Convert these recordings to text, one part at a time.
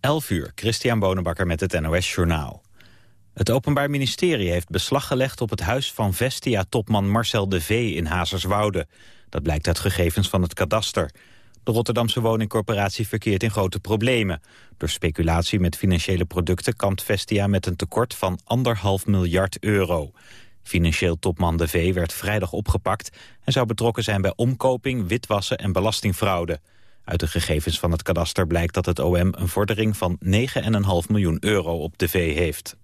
11 uur, Christian Bonenbakker met het NOS Journaal. Het Openbaar Ministerie heeft beslag gelegd op het huis van Vestia-topman Marcel de V in Hazerswoude. Dat blijkt uit gegevens van het kadaster. De Rotterdamse woningcorporatie verkeert in grote problemen. Door speculatie met financiële producten kampt Vestia met een tekort van anderhalf miljard euro. Financieel topman De V werd vrijdag opgepakt... en zou betrokken zijn bij omkoping, witwassen en belastingfraude. Uit de gegevens van het kadaster blijkt dat het OM een vordering van 9,5 miljoen euro op De V heeft.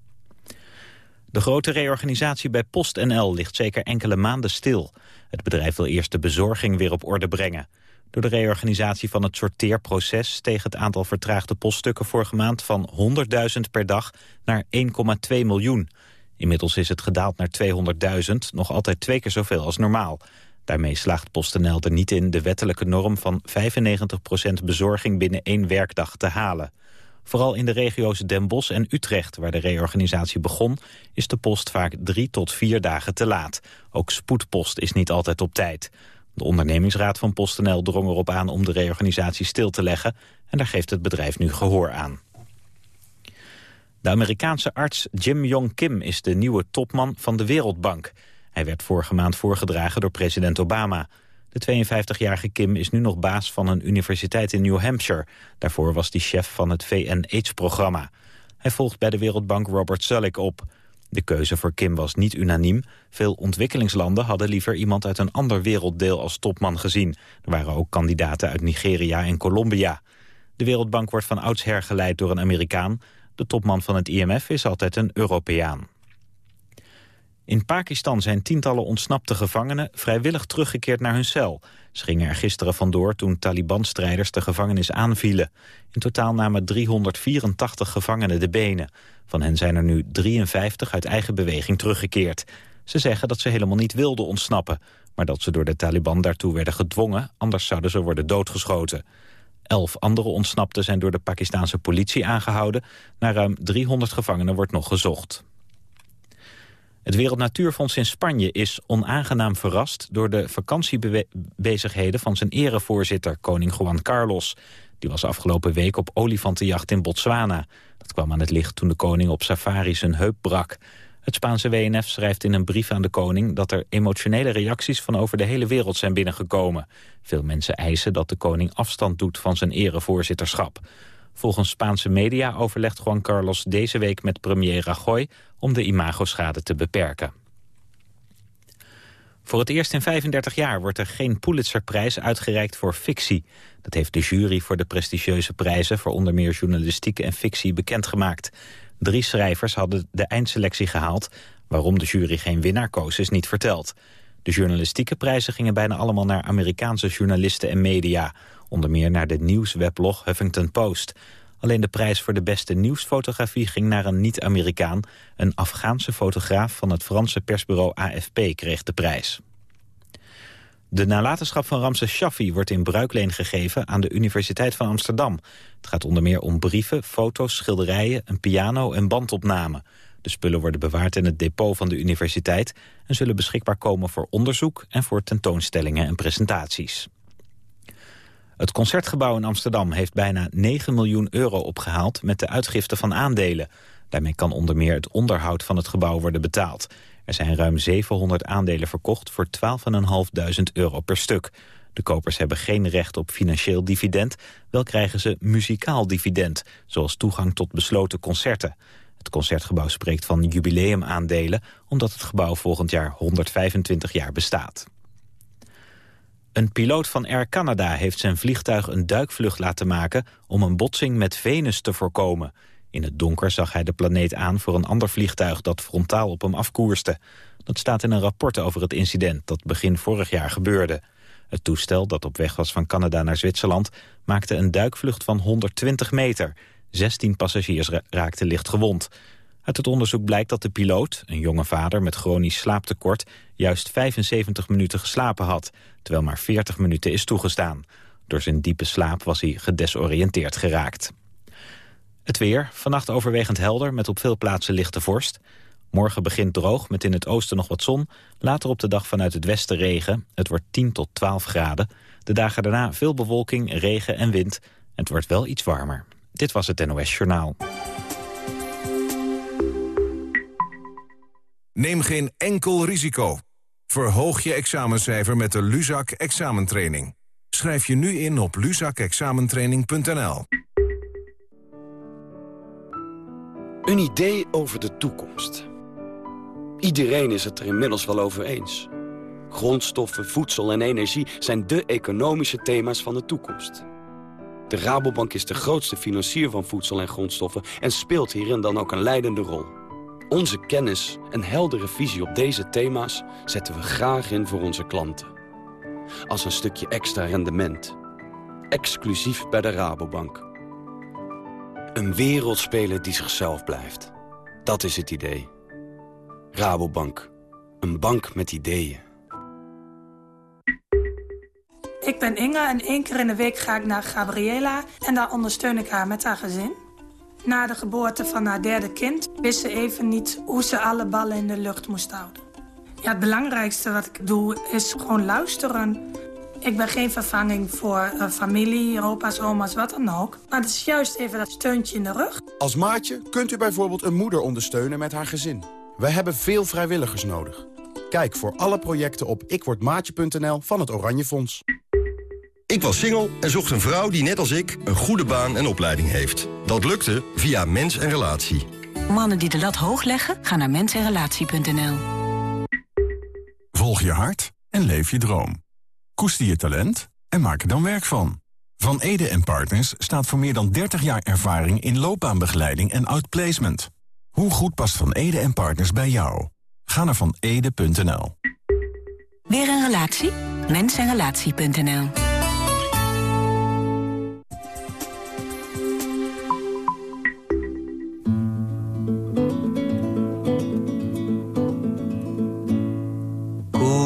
De grote reorganisatie bij PostNL ligt zeker enkele maanden stil. Het bedrijf wil eerst de bezorging weer op orde brengen. Door de reorganisatie van het sorteerproces steeg het aantal vertraagde poststukken vorige maand van 100.000 per dag naar 1,2 miljoen. Inmiddels is het gedaald naar 200.000, nog altijd twee keer zoveel als normaal. Daarmee slaagt PostNL er niet in de wettelijke norm van 95% bezorging binnen één werkdag te halen. Vooral in de regio's Den Bosch en Utrecht, waar de reorganisatie begon, is de post vaak drie tot vier dagen te laat. Ook spoedpost is niet altijd op tijd. De ondernemingsraad van PostNL drong erop aan om de reorganisatie stil te leggen en daar geeft het bedrijf nu gehoor aan. De Amerikaanse arts Jim Yong Kim is de nieuwe topman van de Wereldbank. Hij werd vorige maand voorgedragen door president Obama. De 52-jarige Kim is nu nog baas van een universiteit in New Hampshire. Daarvoor was hij chef van het VN-AIDS-programma. Hij volgt bij de Wereldbank Robert Zulik op. De keuze voor Kim was niet unaniem. Veel ontwikkelingslanden hadden liever iemand uit een ander werelddeel als topman gezien. Er waren ook kandidaten uit Nigeria en Colombia. De Wereldbank wordt van oudsher geleid door een Amerikaan. De topman van het IMF is altijd een Europeaan. In Pakistan zijn tientallen ontsnapte gevangenen vrijwillig teruggekeerd naar hun cel. Ze gingen er gisteren vandoor toen Taliban-strijders de gevangenis aanvielen. In totaal namen 384 gevangenen de benen. Van hen zijn er nu 53 uit eigen beweging teruggekeerd. Ze zeggen dat ze helemaal niet wilden ontsnappen... maar dat ze door de Taliban daartoe werden gedwongen... anders zouden ze worden doodgeschoten. Elf andere ontsnapten zijn door de Pakistanse politie aangehouden. Naar ruim 300 gevangenen wordt nog gezocht. Het Wereld Natuurfonds in Spanje is onaangenaam verrast... door de vakantiebezigheden van zijn erevoorzitter, koning Juan Carlos. Die was afgelopen week op olifantenjacht in Botswana. Dat kwam aan het licht toen de koning op safari zijn heup brak. Het Spaanse WNF schrijft in een brief aan de koning... dat er emotionele reacties van over de hele wereld zijn binnengekomen. Veel mensen eisen dat de koning afstand doet van zijn erevoorzitterschap. Volgens Spaanse media overlegt Juan Carlos deze week met premier Rajoy om de imagoschade te beperken. Voor het eerst in 35 jaar wordt er geen Pulitzerprijs uitgereikt voor fictie. Dat heeft de jury voor de prestigieuze prijzen voor onder meer journalistiek en fictie bekendgemaakt. Drie schrijvers hadden de eindselectie gehaald. Waarom de jury geen winnaar koos is niet verteld. De journalistieke prijzen gingen bijna allemaal naar Amerikaanse journalisten en media. Onder meer naar de nieuwsweblog Huffington Post. Alleen de prijs voor de beste nieuwsfotografie ging naar een niet-Amerikaan. Een Afghaanse fotograaf van het Franse persbureau AFP kreeg de prijs. De nalatenschap van Ramses Shaffi wordt in bruikleen gegeven aan de Universiteit van Amsterdam. Het gaat onder meer om brieven, foto's, schilderijen, een piano en bandopname. De spullen worden bewaard in het depot van de universiteit... en zullen beschikbaar komen voor onderzoek en voor tentoonstellingen en presentaties. Het Concertgebouw in Amsterdam heeft bijna 9 miljoen euro opgehaald met de uitgifte van aandelen. Daarmee kan onder meer het onderhoud van het gebouw worden betaald. Er zijn ruim 700 aandelen verkocht voor 12.500 euro per stuk. De kopers hebben geen recht op financieel dividend, wel krijgen ze muzikaal dividend, zoals toegang tot besloten concerten. Het Concertgebouw spreekt van jubileumaandelen, omdat het gebouw volgend jaar 125 jaar bestaat. Een piloot van Air Canada heeft zijn vliegtuig een duikvlucht laten maken... om een botsing met Venus te voorkomen. In het donker zag hij de planeet aan voor een ander vliegtuig... dat frontaal op hem afkoerste. Dat staat in een rapport over het incident dat begin vorig jaar gebeurde. Het toestel, dat op weg was van Canada naar Zwitserland... maakte een duikvlucht van 120 meter. 16 passagiers raakten licht gewond. Uit het onderzoek blijkt dat de piloot, een jonge vader met chronisch slaaptekort, juist 75 minuten geslapen had, terwijl maar 40 minuten is toegestaan. Door zijn diepe slaap was hij gedesoriënteerd geraakt. Het weer, vannacht overwegend helder met op veel plaatsen lichte vorst. Morgen begint droog met in het oosten nog wat zon. Later op de dag vanuit het westen regen. Het wordt 10 tot 12 graden. De dagen daarna veel bewolking, regen en wind. Het wordt wel iets warmer. Dit was het NOS Journaal. Neem geen enkel risico. Verhoog je examencijfer met de Luzak examentraining. Schrijf je nu in op luzakexamentraining.nl. Een idee over de toekomst. Iedereen is het er inmiddels wel over eens. Grondstoffen, voedsel en energie zijn de economische thema's van de toekomst. De Rabobank is de grootste financier van voedsel en grondstoffen... en speelt hierin dan ook een leidende rol. Onze kennis en heldere visie op deze thema's zetten we graag in voor onze klanten. Als een stukje extra rendement. Exclusief bij de Rabobank. Een wereldspeler die zichzelf blijft. Dat is het idee. Rabobank. Een bank met ideeën. Ik ben Inge en één keer in de week ga ik naar Gabriela... en daar ondersteun ik haar met haar gezin. Na de geboorte van haar derde kind wist ze even niet hoe ze alle ballen in de lucht moest houden. Ja, het belangrijkste wat ik doe is gewoon luisteren. Ik ben geen vervanging voor uh, familie, opa's, oma's, wat dan ook. Maar het is juist even dat steuntje in de rug. Als maatje kunt u bijvoorbeeld een moeder ondersteunen met haar gezin. We hebben veel vrijwilligers nodig. Kijk voor alle projecten op ikwordmaatje.nl van het Oranje Fonds. Ik was single en zocht een vrouw die net als ik een goede baan en opleiding heeft. Dat lukte via Mens en Relatie. Mannen die de lat hoog leggen, gaan naar mensenrelatie.nl. Volg je hart en leef je droom. Koester je talent en maak er dan werk van. Van Ede en Partners staat voor meer dan 30 jaar ervaring in loopbaanbegeleiding en outplacement. Hoe goed past Van Ede en Partners bij jou? Ga naar vanede.nl. Weer een relatie? Mensenrelatie.nl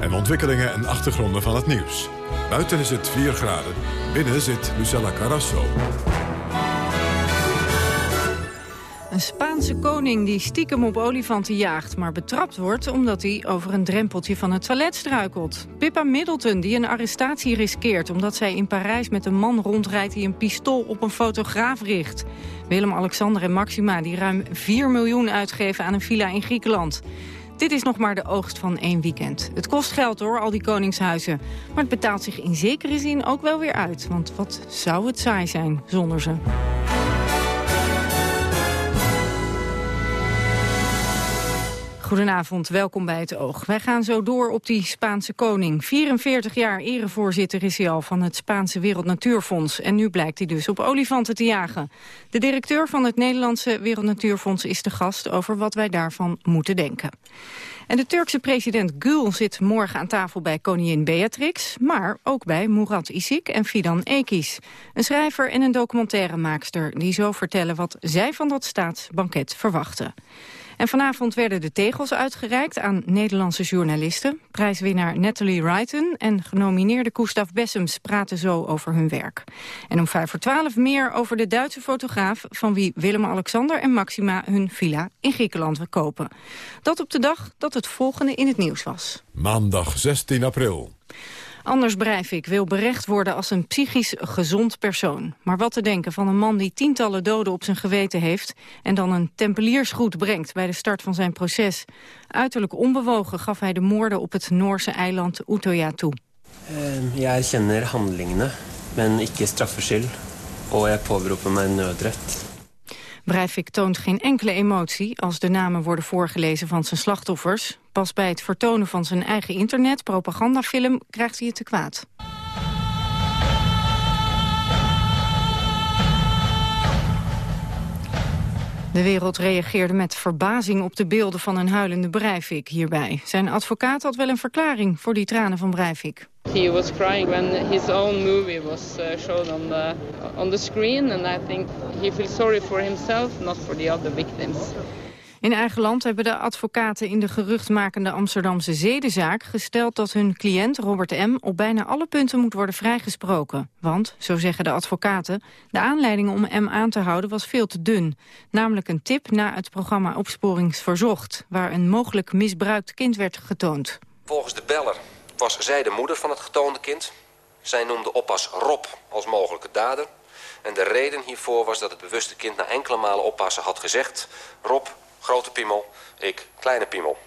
en ontwikkelingen en achtergronden van het nieuws. Buiten is het 4 graden, binnen zit Lucella Carrasso. Een Spaanse koning die stiekem op olifanten jaagt... maar betrapt wordt omdat hij over een drempeltje van het toilet struikelt. Pippa Middleton die een arrestatie riskeert... omdat zij in Parijs met een man rondrijdt... die een pistool op een fotograaf richt. Willem-Alexander en Maxima die ruim 4 miljoen uitgeven aan een villa in Griekenland. Dit is nog maar de oogst van één weekend. Het kost geld hoor, al die koningshuizen. Maar het betaalt zich in zekere zin ook wel weer uit. Want wat zou het saai zijn zonder ze? Goedenavond, welkom bij het Oog. Wij gaan zo door op die Spaanse koning. 44 jaar erevoorzitter is hij al van het Spaanse Wereld Natuurfonds. En nu blijkt hij dus op olifanten te jagen. De directeur van het Nederlandse Wereld Natuurfonds is de gast... over wat wij daarvan moeten denken. En de Turkse president Gül zit morgen aan tafel bij koningin Beatrix... maar ook bij Murat Isik en Fidan Ekis. Een schrijver en een documentairemaakster... die zo vertellen wat zij van dat staatsbanket verwachten. En vanavond werden de tegels uitgereikt aan Nederlandse journalisten. Prijswinnaar Natalie Wrighton en genomineerde Gustav Bessems praten zo over hun werk. En om vijf voor twaalf meer over de Duitse fotograaf... van wie Willem-Alexander en Maxima hun villa in Griekenland wil kopen. Dat op de dag dat het volgende in het nieuws was. Maandag 16 april. Anders Breivik wil berecht worden als een psychisch gezond persoon. Maar wat te denken van een man die tientallen doden op zijn geweten heeft... en dan een tempeliersgroet brengt bij de start van zijn proces. Uiterlijk onbewogen gaf hij de moorden op het Noorse eiland Utøya toe. Uh, jeg erkjenner handelingene, men ikke strafferskyld. Og jeg påberoper meg nødrett. Breivik toont geen enkele emotie als de namen worden voorgelezen van zijn slachtoffers. Pas bij het vertonen van zijn eigen internet-propagandafilm krijgt hij het te kwaad. De wereld reageerde met verbazing op de beelden van een huilende Breivik hierbij. Zijn advocaat had wel een verklaring voor die tranen van Breivik. He was crying when his own movie was uh, shown on the on the screen and I think he feels sorry for himself, not for the other victims. In eigen land hebben de advocaten in de geruchtmakende Amsterdamse zedenzaak gesteld dat hun cliënt Robert M. op bijna alle punten moet worden vrijgesproken. Want, zo zeggen de advocaten, de aanleiding om M aan te houden was veel te dun. Namelijk een tip na het programma Opsporingsverzocht, waar een mogelijk misbruikt kind werd getoond. Volgens de beller was zij de moeder van het getoonde kind. Zij noemde oppas Rob als mogelijke dader. En de reden hiervoor was dat het bewuste kind na enkele malen oppassen had gezegd... Rob, grote piemel, ik, kleine piemel.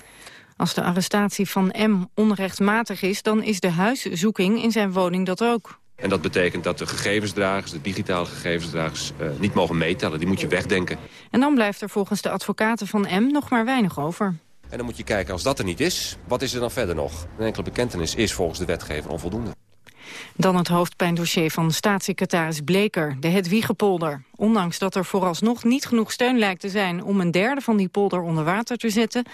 Als de arrestatie van M onrechtmatig is, dan is de huiszoeking in zijn woning dat ook. En dat betekent dat de gegevensdragers, de digitale gegevensdragers, uh, niet mogen meetellen. Die moet je wegdenken. En dan blijft er volgens de advocaten van M nog maar weinig over. En dan moet je kijken, als dat er niet is, wat is er dan verder nog? Een enkele bekentenis is volgens de wetgever onvoldoende. Dan het hoofdpijndossier van staatssecretaris Bleker, de Hedwiegepolder. Ondanks dat er vooralsnog niet genoeg steun lijkt te zijn om een derde van die polder onder water te zetten,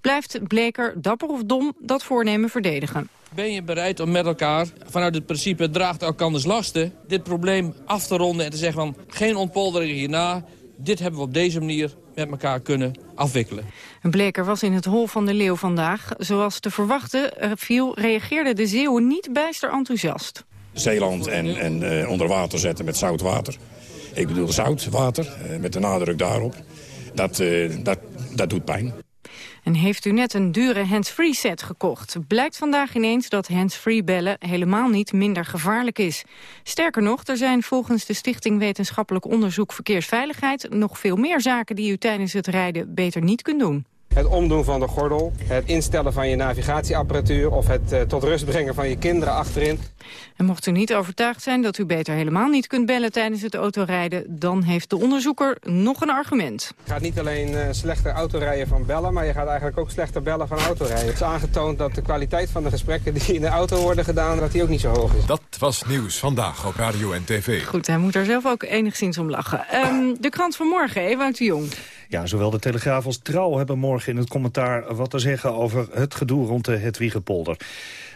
blijft Bleker, dapper of dom, dat voornemen verdedigen. Ben je bereid om met elkaar, vanuit het principe draagt elkanders lasten, dit probleem af te ronden en te zeggen van geen ontpoldering hierna, dit hebben we op deze manier met elkaar kunnen afwikkelen. Een bleker was in het hol van de leeuw vandaag. Zoals te verwachten viel, reageerde de Zeeuwen niet bijster enthousiast. Zeeland en, en uh, onder water zetten met zout water. Ik bedoel zout water, uh, met de nadruk daarop. Dat, uh, dat, dat doet pijn. En heeft u net een dure hands-free set gekocht? Blijkt vandaag ineens dat hands-free bellen helemaal niet minder gevaarlijk is. Sterker nog, er zijn volgens de Stichting Wetenschappelijk Onderzoek Verkeersveiligheid... nog veel meer zaken die u tijdens het rijden beter niet kunt doen. Het omdoen van de gordel, het instellen van je navigatieapparatuur... of het uh, tot rust brengen van je kinderen achterin. En mocht u niet overtuigd zijn dat u beter helemaal niet kunt bellen tijdens het autorijden... dan heeft de onderzoeker nog een argument. Je gaat niet alleen uh, slechter autorijden van bellen... maar je gaat eigenlijk ook slechter bellen van autorijden. Het is aangetoond dat de kwaliteit van de gesprekken die in de auto worden gedaan... dat die ook niet zo hoog is. Dat was Nieuws Vandaag op Radio en TV. Goed, hij moet er zelf ook enigszins om lachen. Um, de krant van morgen, Ewout de Jong. Ja, zowel de Telegraaf als Trouw hebben morgen in het commentaar wat te zeggen over het gedoe rond de Hedwiegepolder.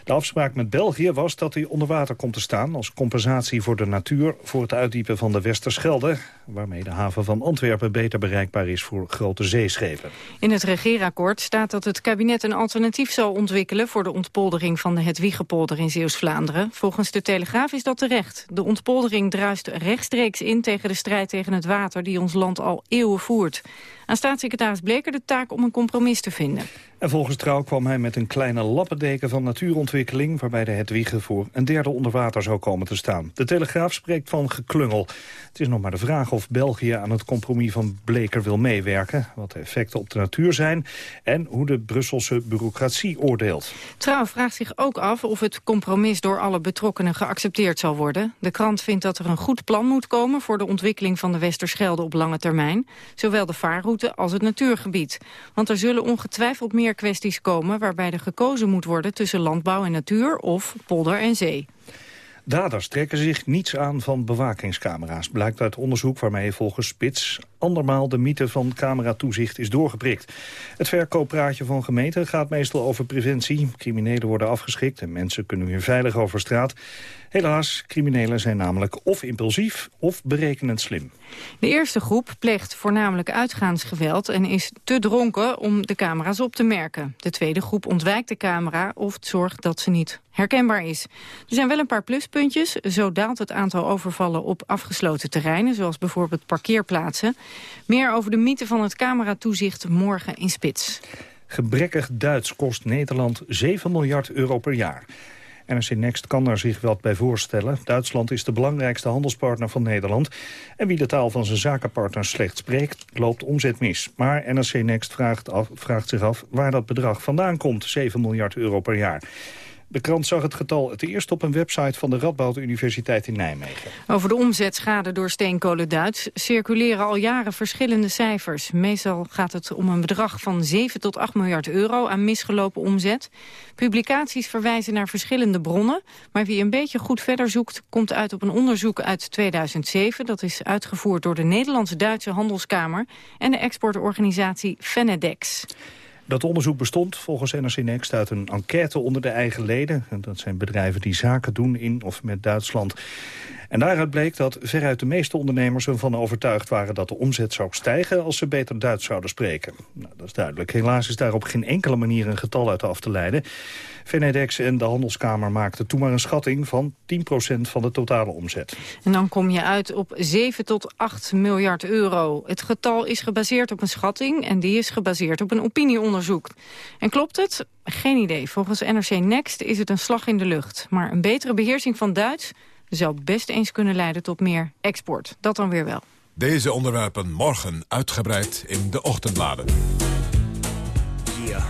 De afspraak met België was dat hij onder water komt te staan... als compensatie voor de natuur voor het uitdiepen van de Westerschelde... waarmee de haven van Antwerpen beter bereikbaar is voor grote zeeschepen. In het regeerakkoord staat dat het kabinet een alternatief zal ontwikkelen... voor de ontpoldering van de Hedwiegepolder in Zeeuws-Vlaanderen. Volgens de Telegraaf is dat terecht. De ontpoldering druist rechtstreeks in tegen de strijd tegen het water... die ons land al eeuwen voert. Aan staatssecretaris Bleker de taak om een compromis te vinden. En volgens Trouw kwam hij met een kleine lappendeken van natuurontwikkeling... waarbij de Hedwige voor een derde onder water zou komen te staan. De Telegraaf spreekt van geklungel. Het is nog maar de vraag of België aan het compromis van Bleker wil meewerken... wat de effecten op de natuur zijn en hoe de Brusselse bureaucratie oordeelt. Trouw vraagt zich ook af of het compromis door alle betrokkenen geaccepteerd zal worden. De krant vindt dat er een goed plan moet komen... voor de ontwikkeling van de Westerschelde op lange termijn. Zowel de vaarroute als het natuurgebied. Want er zullen ongetwijfeld meer kwesties komen... waarbij er gekozen moet worden tussen landbouw en natuur of polder en zee. Daders trekken zich niets aan van bewakingscamera's. Blijkt uit onderzoek waarmee volgens Spits andermaal de mythe van cameratoezicht is doorgeprikt. Het verkooppraatje van gemeenten gaat meestal over preventie. Criminelen worden afgeschikt en mensen kunnen weer veilig over straat. Helaas, criminelen zijn namelijk of impulsief of berekenend slim. De eerste groep pleegt voornamelijk uitgaansgeweld en is te dronken om de camera's op te merken. De tweede groep ontwijkt de camera of zorgt dat ze niet herkenbaar is. Er zijn wel een paar pluspuntjes. Zo daalt het aantal overvallen op afgesloten terreinen, zoals bijvoorbeeld parkeerplaatsen. Meer over de mythe van het cameratoezicht morgen in Spits. Gebrekkig Duits kost Nederland 7 miljard euro per jaar. NRC Next kan er zich wat bij voorstellen. Duitsland is de belangrijkste handelspartner van Nederland. En wie de taal van zijn zakenpartners slecht spreekt, loopt omzet mis. Maar NRC Next vraagt, vraagt zich af waar dat bedrag vandaan komt, 7 miljard euro per jaar. De krant zag het getal het eerst op een website van de Radboud Universiteit in Nijmegen. Over de omzetschade door steenkolen Duits circuleren al jaren verschillende cijfers. Meestal gaat het om een bedrag van 7 tot 8 miljard euro aan misgelopen omzet. Publicaties verwijzen naar verschillende bronnen, maar wie een beetje goed verder zoekt komt uit op een onderzoek uit 2007. Dat is uitgevoerd door de Nederlandse-Duitse Handelskamer en de exportorganisatie Fenedex. Dat onderzoek bestond volgens NRC Next uit een enquête onder de eigen leden. En dat zijn bedrijven die zaken doen in of met Duitsland. En daaruit bleek dat veruit de meeste ondernemers ervan overtuigd waren dat de omzet zou stijgen als ze beter Duits zouden spreken. Nou, dat is duidelijk. Helaas is daar op geen enkele manier een getal uit af te leiden. Venedex en de Handelskamer maakten toen maar een schatting van 10% van de totale omzet. En dan kom je uit op 7 tot 8 miljard euro. Het getal is gebaseerd op een schatting en die is gebaseerd op een opinieonderzoek. En klopt het? Geen idee. Volgens NRC Next is het een slag in de lucht. Maar een betere beheersing van Duits zou best eens kunnen leiden tot meer export. Dat dan weer wel. Deze onderwerpen morgen uitgebreid in de ochtendbladen. Yeah,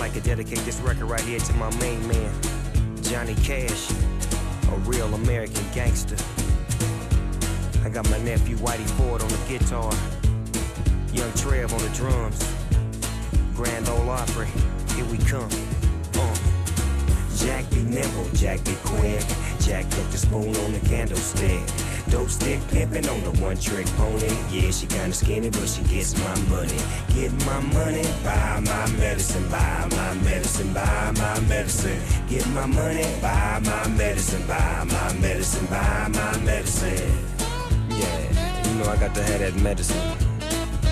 like to dedicate this record right here to my main man, Johnny Cash, a real American gangster. I got my nephew Whitey Ford on the guitar, young Trev on the drums, Grand Ole Opry, here we come. Jack be nimble, Jack be quick. Jack put the spoon on the candlestick. Dope stick pimpin' on the one trick pony. Yeah, she kinda skinny, but she gets my money. Get my money, buy my medicine, buy my medicine, buy my medicine. Get my money, buy my medicine, buy my medicine, buy my medicine. Yeah, you know I got to have that medicine.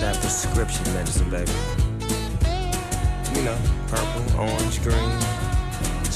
That prescription medicine, baby. You know, purple, orange, green.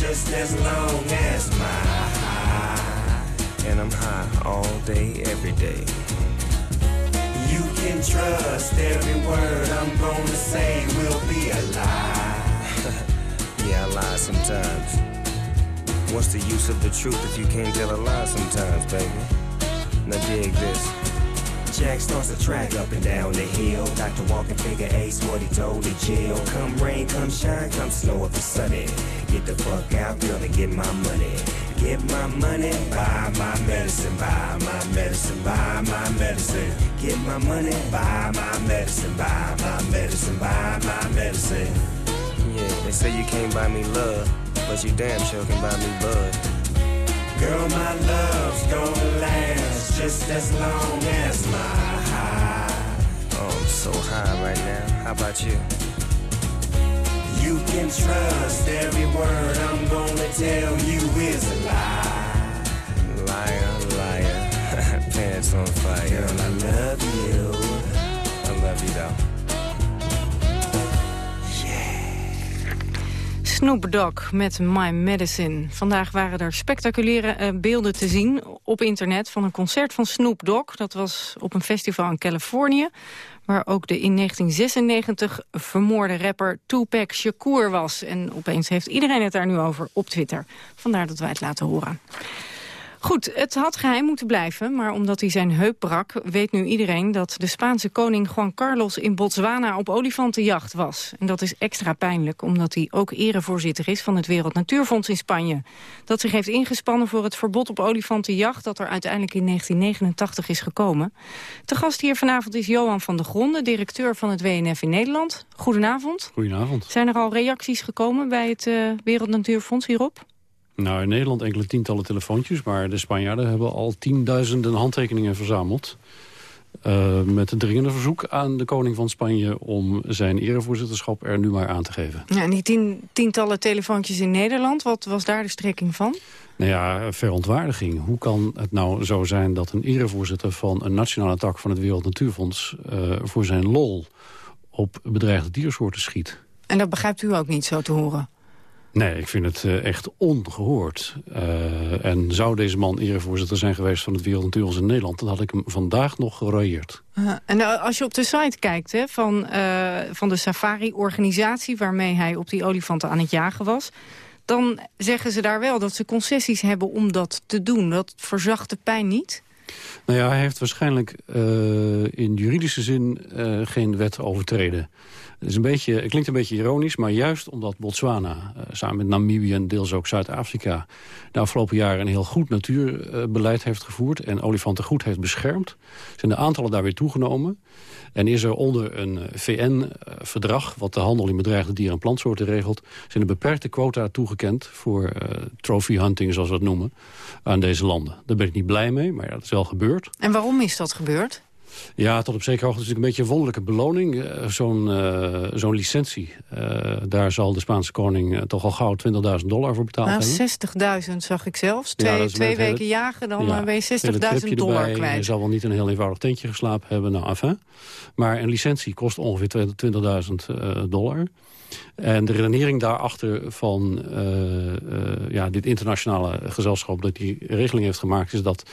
just as long as my high. And I'm high all day, every day. You can trust every word I'm gonna say will be a lie. yeah, I lie sometimes. What's the use of the truth if you can't tell a lie sometimes, baby? Now dig this. Jack starts to track up and down the hill. Dr. Walking figure ace what he told the jail. Come rain, come shine, come snow if it's sunny. Get the fuck out, girl, and get my money. Get my money, buy my medicine, buy my medicine, buy my medicine. Get my money, buy my medicine, buy my medicine, buy my medicine. Yeah, they say you can't buy me love, but you damn sure can buy me bud. Girl, my love's gonna last just as long as my high. Oh, I'm so high right now. How about you? You can trust every word I'm gonna tell you is a lie. Liar, liar, pants on fire. Girl, I love you. I love you though. Snoop Dogg met My Medicine. Vandaag waren er spectaculaire eh, beelden te zien op internet... van een concert van Snoop Dogg. Dat was op een festival in Californië... waar ook de in 1996 vermoorde rapper Tupac Shakur was. En opeens heeft iedereen het daar nu over op Twitter. Vandaar dat wij het laten horen. Goed, het had geheim moeten blijven, maar omdat hij zijn heup brak... weet nu iedereen dat de Spaanse koning Juan Carlos in Botswana op olifantenjacht was. En dat is extra pijnlijk, omdat hij ook erevoorzitter is... van het Wereld Natuurfonds in Spanje. Dat zich heeft ingespannen voor het verbod op olifantenjacht... dat er uiteindelijk in 1989 is gekomen. Te gast hier vanavond is Johan van der Gronde, directeur van het WNF in Nederland. Goedenavond. Goedenavond. Zijn er al reacties gekomen bij het uh, Wereld Natuurfonds hierop? Nou, in Nederland enkele tientallen telefoontjes... maar de Spanjaarden hebben al tienduizenden handtekeningen verzameld... Uh, met een dringende verzoek aan de koning van Spanje... om zijn erevoorzitterschap er nu maar aan te geven. Ja, en die tien, tientallen telefoontjes in Nederland, wat was daar de strekking van? Nou ja, verontwaardiging. Hoe kan het nou zo zijn dat een erevoorzitter... van een nationale tak van het Wereld Natuurfonds... Uh, voor zijn lol op bedreigde diersoorten schiet? En dat begrijpt u ook niet zo te horen? Nee, ik vind het uh, echt ongehoord. Uh, en zou deze man erevoorzitter zijn geweest van het Wereld Natuurfonds in Nederland... dan had ik hem vandaag nog gerooieerd. Uh, en als je op de site kijkt hè, van, van de safari-organisatie... waarmee hij op die olifanten aan het jagen was... dan zeggen ze daar wel dat ze concessies hebben om dat te doen. Dat verzacht de pijn niet? Nou ja, hij heeft waarschijnlijk in juridische zin geen wet overtreden. Het, is een beetje, het klinkt een beetje ironisch, maar juist omdat Botswana... Uh, samen met Namibië en deels ook Zuid-Afrika... de afgelopen jaren een heel goed natuurbeleid heeft gevoerd... en olifanten goed heeft beschermd, zijn de aantallen daar weer toegenomen. En is er onder een VN-verdrag... wat de handel in bedreigde dieren en plantsoorten regelt... zijn er beperkte quota toegekend voor uh, trophy hunting, zoals we het noemen... aan deze landen. Daar ben ik niet blij mee, maar ja, dat is wel gebeurd. En waarom is dat gebeurd? Ja, tot op zekere hoogte is het een beetje een wonderlijke beloning. Uh, Zo'n uh, zo'n licentie, uh, daar zal de Spaanse koning toch al gauw 20.000 dollar voor betaald nou, hebben. 60.000 zag ik zelfs. Twee, ja, twee weken hele, jagen, dan ja, ben je 60.000 dollar erbij. kwijt. Je zal wel niet een heel eenvoudig tentje geslapen hebben, nou enfin. Maar een licentie kost ongeveer 20.000 dollar. En de redenering daarachter van uh, uh, ja, dit internationale gezelschap... dat die regeling heeft gemaakt... is dat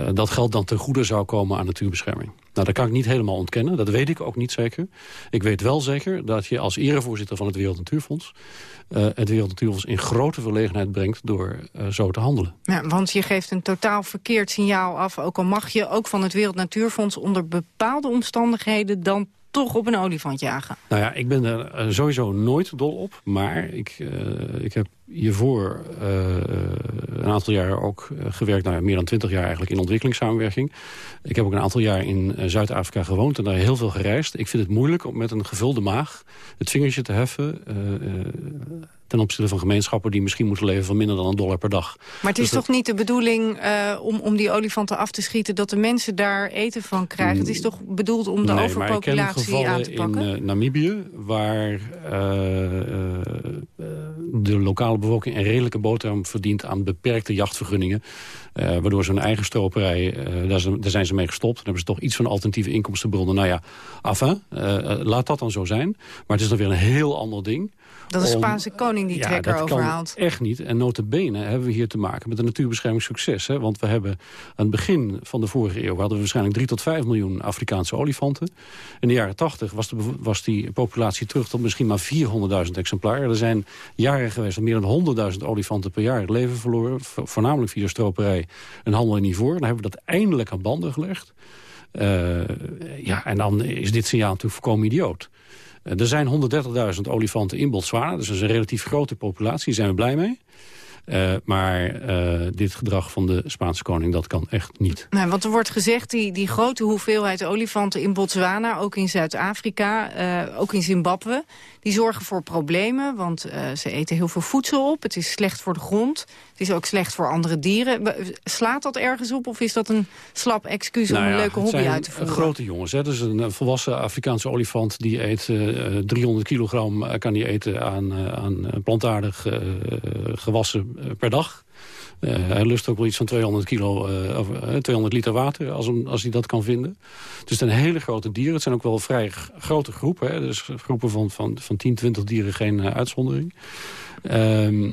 uh, dat geld dan ten goede zou komen aan natuurbescherming. Nou, dat kan ik niet helemaal ontkennen. Dat weet ik ook niet zeker. Ik weet wel zeker dat je als erevoorzitter van het Wereld Natuurfonds... het Wereld Natuurfonds in grote verlegenheid brengt door zo te handelen. Ja, want je geeft een totaal verkeerd signaal af. Ook al mag je ook van het Wereld Natuurfonds onder bepaalde omstandigheden... dan op een olifant jagen? Nou ja, ik ben er sowieso nooit dol op. Maar ik, uh, ik heb hiervoor uh, een aantal jaar ook gewerkt... Nou, meer dan twintig jaar eigenlijk in ontwikkelingssamenwerking. Ik heb ook een aantal jaar in Zuid-Afrika gewoond en daar heel veel gereisd. Ik vind het moeilijk om met een gevulde maag het vingertje te heffen... ten opzichte van gemeenschappen die misschien moeten leven van minder dan een dollar per dag. Maar het is dus toch niet de bedoeling uh, om, om die olifanten af te schieten... dat de mensen daar eten van krijgen? Het is toch bedoeld om de nee, overpopulatie aan te pakken? in uh, Namibië, waar uh, de lokale bevolking een redelijke boterham verdient... aan beperkte jachtvergunningen. waardoor ze hun eigen stroperij, daar, ze, daar, zijn ze mee gestopt. Dan hebben ze toch iets van alternatieve inkomstenbronnen. Nou ja, enfin, laat dat dan zo zijn. Maar het is dan weer een heel ander ding... Dat de Spaanse koning die ja, trekker overhaalt. Kan echt niet. En notabene hebben we hier te maken met een natuurbescherming succes. Hè? Want we hebben aan het begin van de vorige eeuw... hadden we waarschijnlijk 3 tot 5 miljoen Afrikaanse olifanten. In de jaren 80 was, de, was die populatie terug tot misschien maar 400.000 exemplaren. Er zijn jaren geweest dat meer dan 100.000 olifanten per jaar het leven verloren. Voornamelijk via stroperij en handel in ivoor. Dan hebben we dat eindelijk aan banden gelegd. Uh, ja, en dan is dit signaal natuurlijk voorkomen idioot. Er zijn 130.000 olifanten in Botswana. Dus dat is een relatief grote populatie. Daar zijn we blij mee. Uh, maar uh, dit gedrag van de Spaanse koning, dat kan echt niet. Nou, want er wordt gezegd, die, die grote hoeveelheid olifanten in Botswana... ook in Zuid-Afrika, uh, ook in Zimbabwe... die zorgen voor problemen, want ze eten heel veel voedsel op. Het is slecht voor de grond. Het is ook slecht voor andere dieren. Slaat dat ergens op of is dat een slap excuus nou om ja, een leuke hobby uit te voeren? grote jongens. Hè? Dus een volwassen Afrikaanse olifant die eet 300 kilogram... kan die eten aan, aan plantaardig gewassen per dag. Uh, hij lust ook wel iets van 200, kilo, uh, of, uh, 200 liter water als, hem, als hij dat kan vinden. Het zijn hele grote dieren. Het zijn ook wel vrij grote groepen. Hè? Dus groepen van, van, van 10, 20 dieren, geen uitzondering. Ehm,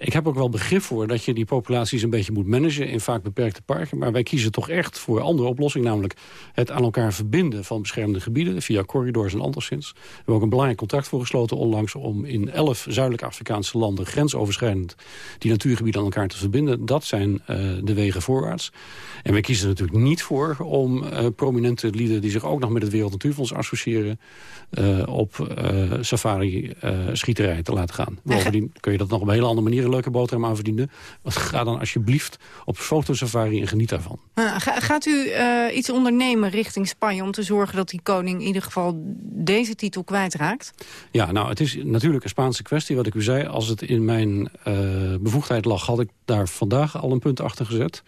ik heb ook wel begrip voor dat je die populaties een beetje moet managen... in vaak beperkte parken. Maar wij kiezen toch echt voor een andere oplossing. Namelijk het aan elkaar verbinden van beschermde gebieden... via corridors en anderszins. We hebben ook een belangrijk contract voor gesloten onlangs... om in elf zuidelijk Afrikaanse landen grensoverschrijdend... die natuurgebieden aan elkaar te verbinden. Dat zijn uh, de wegen voorwaarts. En wij kiezen er natuurlijk niet voor om uh, prominente lieden... die zich ook nog met het Wereld Natuurfonds associëren... Uh, op safari-schieterij te laten gaan. Bovendien kun je dat nog op een hele andere manier leuke boterham aan verdienen. Ga dan alsjeblieft op fotosafari en geniet daarvan. gaat u uh, iets ondernemen richting Spanje... om te zorgen dat die koning in ieder geval deze titel kwijtraakt? Ja, nou, het is natuurlijk een Spaanse kwestie. Wat ik u zei, als het in mijn uh, bevoegdheid lag... had ik daar vandaag al een punt achter gezet.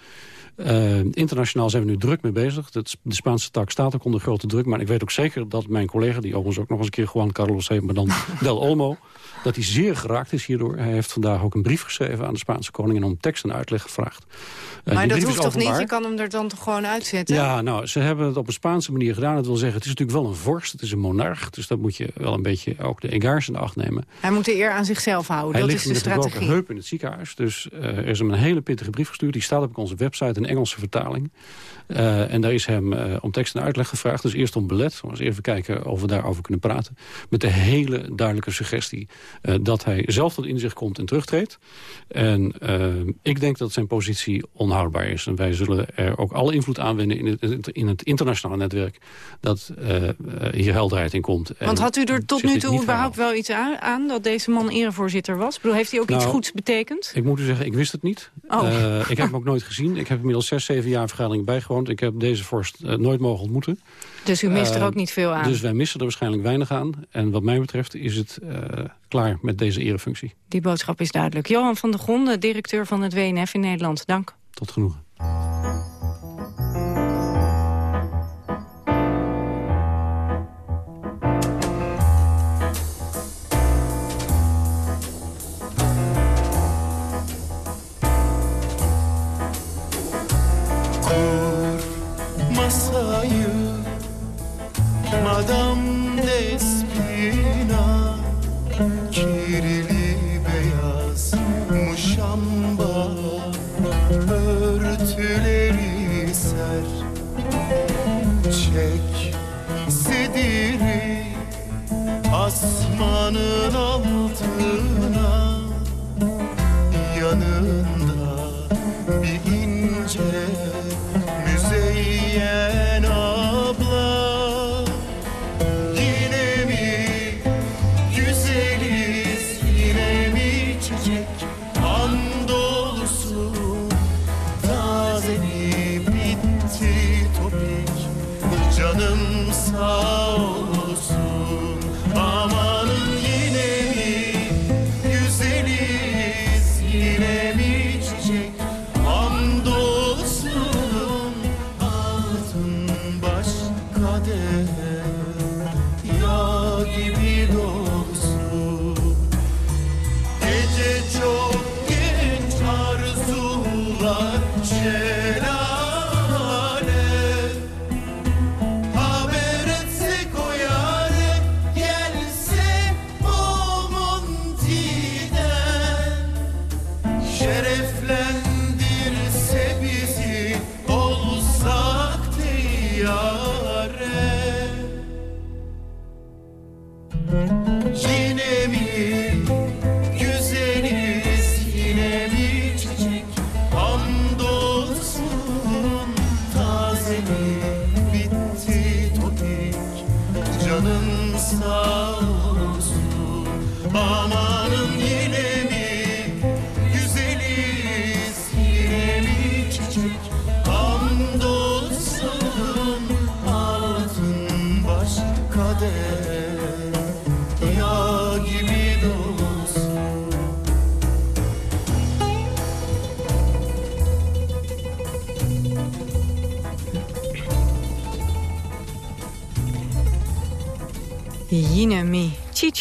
Uh, internationaal zijn we nu druk mee bezig. de Spaanse tak staat ook onder grote druk. Maar ik weet ook zeker dat mijn collega, die overigens ook nog eens een keer Juan Carlos heeft... maar dan Del Olmo, dat hij zeer geraakt is hierdoor. Hij heeft vandaag ook een brief geschreven aan de Spaanse koning... en om tekst en uitleg gevraagd. Uh, maar dat hoeft toch niet? Je kan hem er dan toch gewoon uitzetten? Ja, nou, ze hebben het op een Spaanse manier gedaan. Dat wil zeggen, het is natuurlijk wel een vorst, het is een monarch. Dus dat moet je wel een beetje ook de egaars in acht nemen. Hij moet de eer aan zichzelf houden, Hij dat ligt is de strategie. Hij heup in het ziekenhuis. Dus uh, er is hem een hele pittige brief gestuurd. Die staat op onze website, een Engelse vertaling. Uh, en daar is hem uh, om tekst en uitleg gevraagd. Dus eerst om belet. We eens even kijken of we daarover kunnen praten. Met de hele duidelijke suggestie uh, dat hij zelf tot inzicht komt en terugtreedt. En ik denk dat zijn positie onhoudbaar is. En wij zullen er ook alle invloed aanwenden in het, in het internationale netwerk... dat hier helderheid in komt. Want had u er tot nu toe überhaupt wel iets aan, aan, dat deze man erevoorzitter was? Ik bedoel, heeft hij ook nou, iets goeds betekend? Ik moet u zeggen, ik wist het niet. Oh. Ik heb hem ook nooit gezien. Ik heb inmiddels zes, zeven jaar vergadering bijgewoond. Ik heb deze vorst nooit mogen ontmoeten. Dus u mist er ook niet veel aan? Dus wij missen er waarschijnlijk weinig aan. En wat mij betreft is het klaar met deze erefunctie. Die boodschap is duidelijk. Johan van der Gronde, directeur van het WNF in Nederland. Dank. Tot genoegen.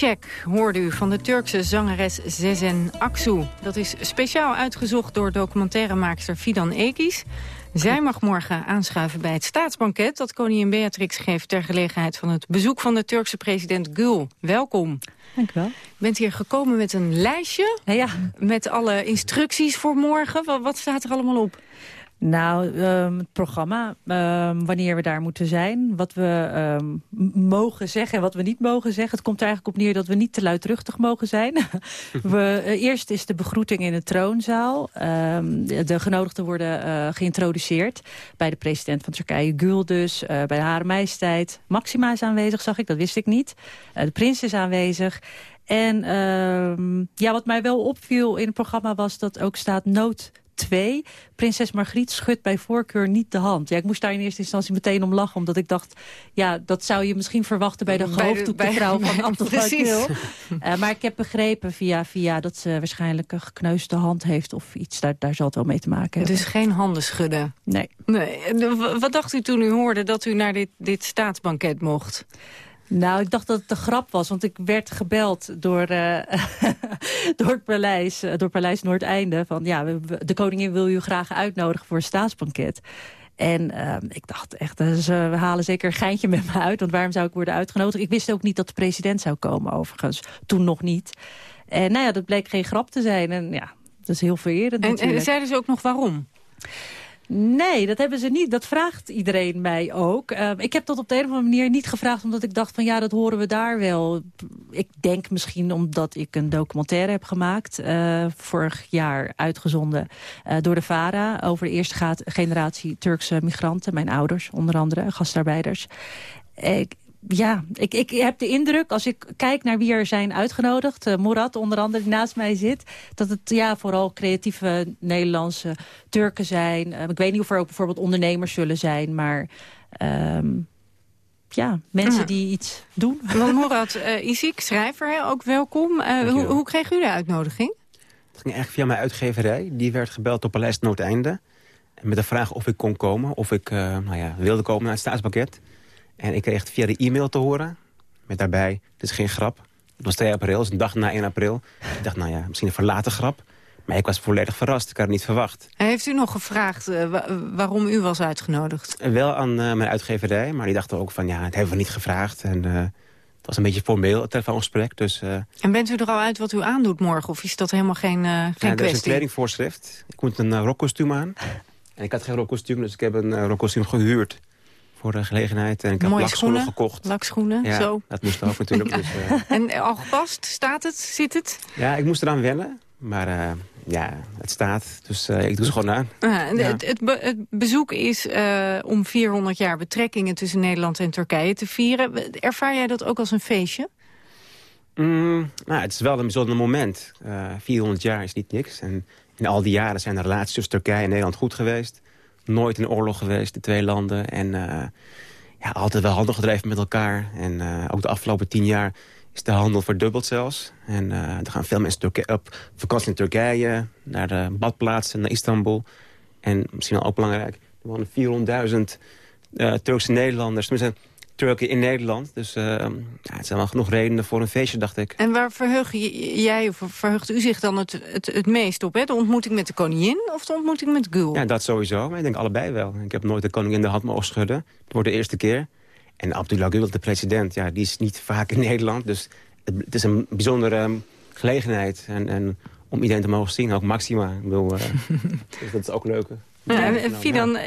Cicek hoorde u van de Turkse zangeres Sezen Aksu. Dat is speciaal uitgezocht door documentairemaakster Fidan Ekis. Zij mag morgen aanschuiven bij het staatsbanket... dat koningin Beatrix geeft ter gelegenheid van het bezoek van de Turkse president Gül. Welkom. Dank u wel. U bent hier gekomen met een lijstje ja. met alle instructies voor morgen. Wat staat er allemaal op? Nou, um, het programma, um, wanneer we daar moeten zijn, wat we um, mogen zeggen en wat we niet mogen zeggen. Het komt eigenlijk op neer dat we niet te luidruchtig mogen zijn. we, uh, eerst is de begroeting in de troonzaal. de genodigden worden uh, geïntroduceerd bij de president van Turkije, Gül dus, uh, bij de Hare Majesteit. Maxima is aanwezig, zag ik, dat wist ik niet. de prins is aanwezig. En ja, wat mij wel opviel in het programma was dat ook staat nood 2. Prinses Margriet schudt bij voorkeur niet de hand. Ja, ik moest daar in eerste instantie meteen om lachen. Omdat ik dacht, ja, dat zou je misschien verwachten bij de gehoofddoekte vrouw van Abdelhakil. uh, maar ik heb begrepen via, via dat ze waarschijnlijk een gekneusde hand heeft of iets. Daar, daar zal het wel mee te maken hebben. Dus geen handen schudden? Nee. nee. Wat dacht u toen u hoorde dat u naar dit, dit staatsbanket mocht? Nou, ik dacht dat het een grap was, want ik werd gebeld door, uh, door het paleis, uh, door Paleis Noordeinde. Van ja, de koningin wil u graag uitnodigen voor een staatsbanket. En uh, ik dacht echt, ze halen zeker een geintje met me uit. Want waarom zou ik worden uitgenodigd? Ik wist ook niet dat de president zou komen, overigens. Toen nog niet. En nou ja, dat bleek geen grap te zijn. En ja, dat is heel vererend En, en zeiden ze ook nog waarom? Nee, dat hebben ze niet. Dat vraagt iedereen mij ook. Uh, ik heb dat op de een of andere manier niet gevraagd... omdat ik dacht van ja, dat horen we daar wel. Ik denk misschien omdat ik een documentaire heb gemaakt... Uh, vorig jaar uitgezonden uh, door de VARA... over de eerste generatie Turkse migranten. Mijn ouders, onder andere, gastarbeiders. Ik, ja, ik, ik heb de indruk, als ik kijk naar wie er zijn uitgenodigd... Uh, Murat, onder andere, die naast mij zit... dat het ja, vooral creatieve Nederlandse Turken zijn. Uh, ik weet niet of er ook bijvoorbeeld ondernemers zullen zijn... maar um, ja, mensen ja. die iets doen. Want Murat uh, Isik, schrijver, hè, ook welkom. hoe, hoe kreeg u de uitnodiging? Het ging eigenlijk via mijn uitgeverij. Die werd gebeld op Paleis Noordeinde. Met de vraag of ik kon komen, of ik nou ja, wilde komen naar het staatspakket... En ik kreeg het via de e-mail te horen. Met daarbij, dit is geen grap. Het was 2 april, dus een dag na 1 april. Ik dacht, nou ja, misschien een verlaten grap. Maar ik was volledig verrast. Ik had het niet verwacht. Heeft u nog gevraagd uh, waarom u was uitgenodigd? Wel aan uh, mijn uitgeverij, maar die dachten ook van... ja, het hebben we niet gevraagd. En uh, het was een beetje formeel, het telefoongesprek. Dus, en bent u er al uit wat u aandoet morgen? Of is dat helemaal geen, geen ja, kwestie? Er is een kledingvoorschrift. Ik moet een rockkostuum aan. En ik had geen rockkostuum, dus ik heb een rockkostuum gehuurd voor de gelegenheid. En ik heb lakschoenen schoenen, gekocht. Lakschoenen, ja, zo. dat moest ook natuurlijk. ja. dus, uh... En al gepast? Staat het? Zit het? Ja, ik moest eraan wennen. Maar uh, ja, het staat. Dus uh, ik doe ze gewoon aan. ja. het, het, be het, bezoek is om 400 jaar betrekkingen tussen Nederland en Turkije te vieren. Ervaar jij dat ook als een feestje? Mm, nou, het is wel een bijzonder moment. 400 jaar is niet niks. En in al die jaren zijn de relaties tussen Turkije en Nederland goed geweest nooit in oorlog geweest, de twee landen. En uh, ja, altijd wel handel gedreven met elkaar. En uh, ook de afgelopen tien jaar is de handel verdubbeld zelfs. En uh, er gaan veel mensen op vakantie in Turkije, naar de badplaatsen, naar Istanbul. En misschien wel ook belangrijk, er wonen 400.000 Turkse Nederlanders. Tenminste, In Nederland. Dus uh, ja, het zijn wel genoeg redenen voor een feestje, dacht ik. En waar verheug jij of verheugt u zich dan het, het, het meest op? Hè? De ontmoeting met de koningin of de ontmoeting met Gül? Ja, dat sowieso. Maar ik denk allebei wel. Ik heb nooit de koningin de hand mogen schudden. Het wordt de eerste keer. En Abdullah Gül, de president, ja, die is niet vaak in Nederland. Dus het, het is een bijzondere um, gelegenheid. En, en om iedereen te mogen zien, ook Maxima. Ik bedoel, uh, dus dat is ook leuk. Ja, Fidan,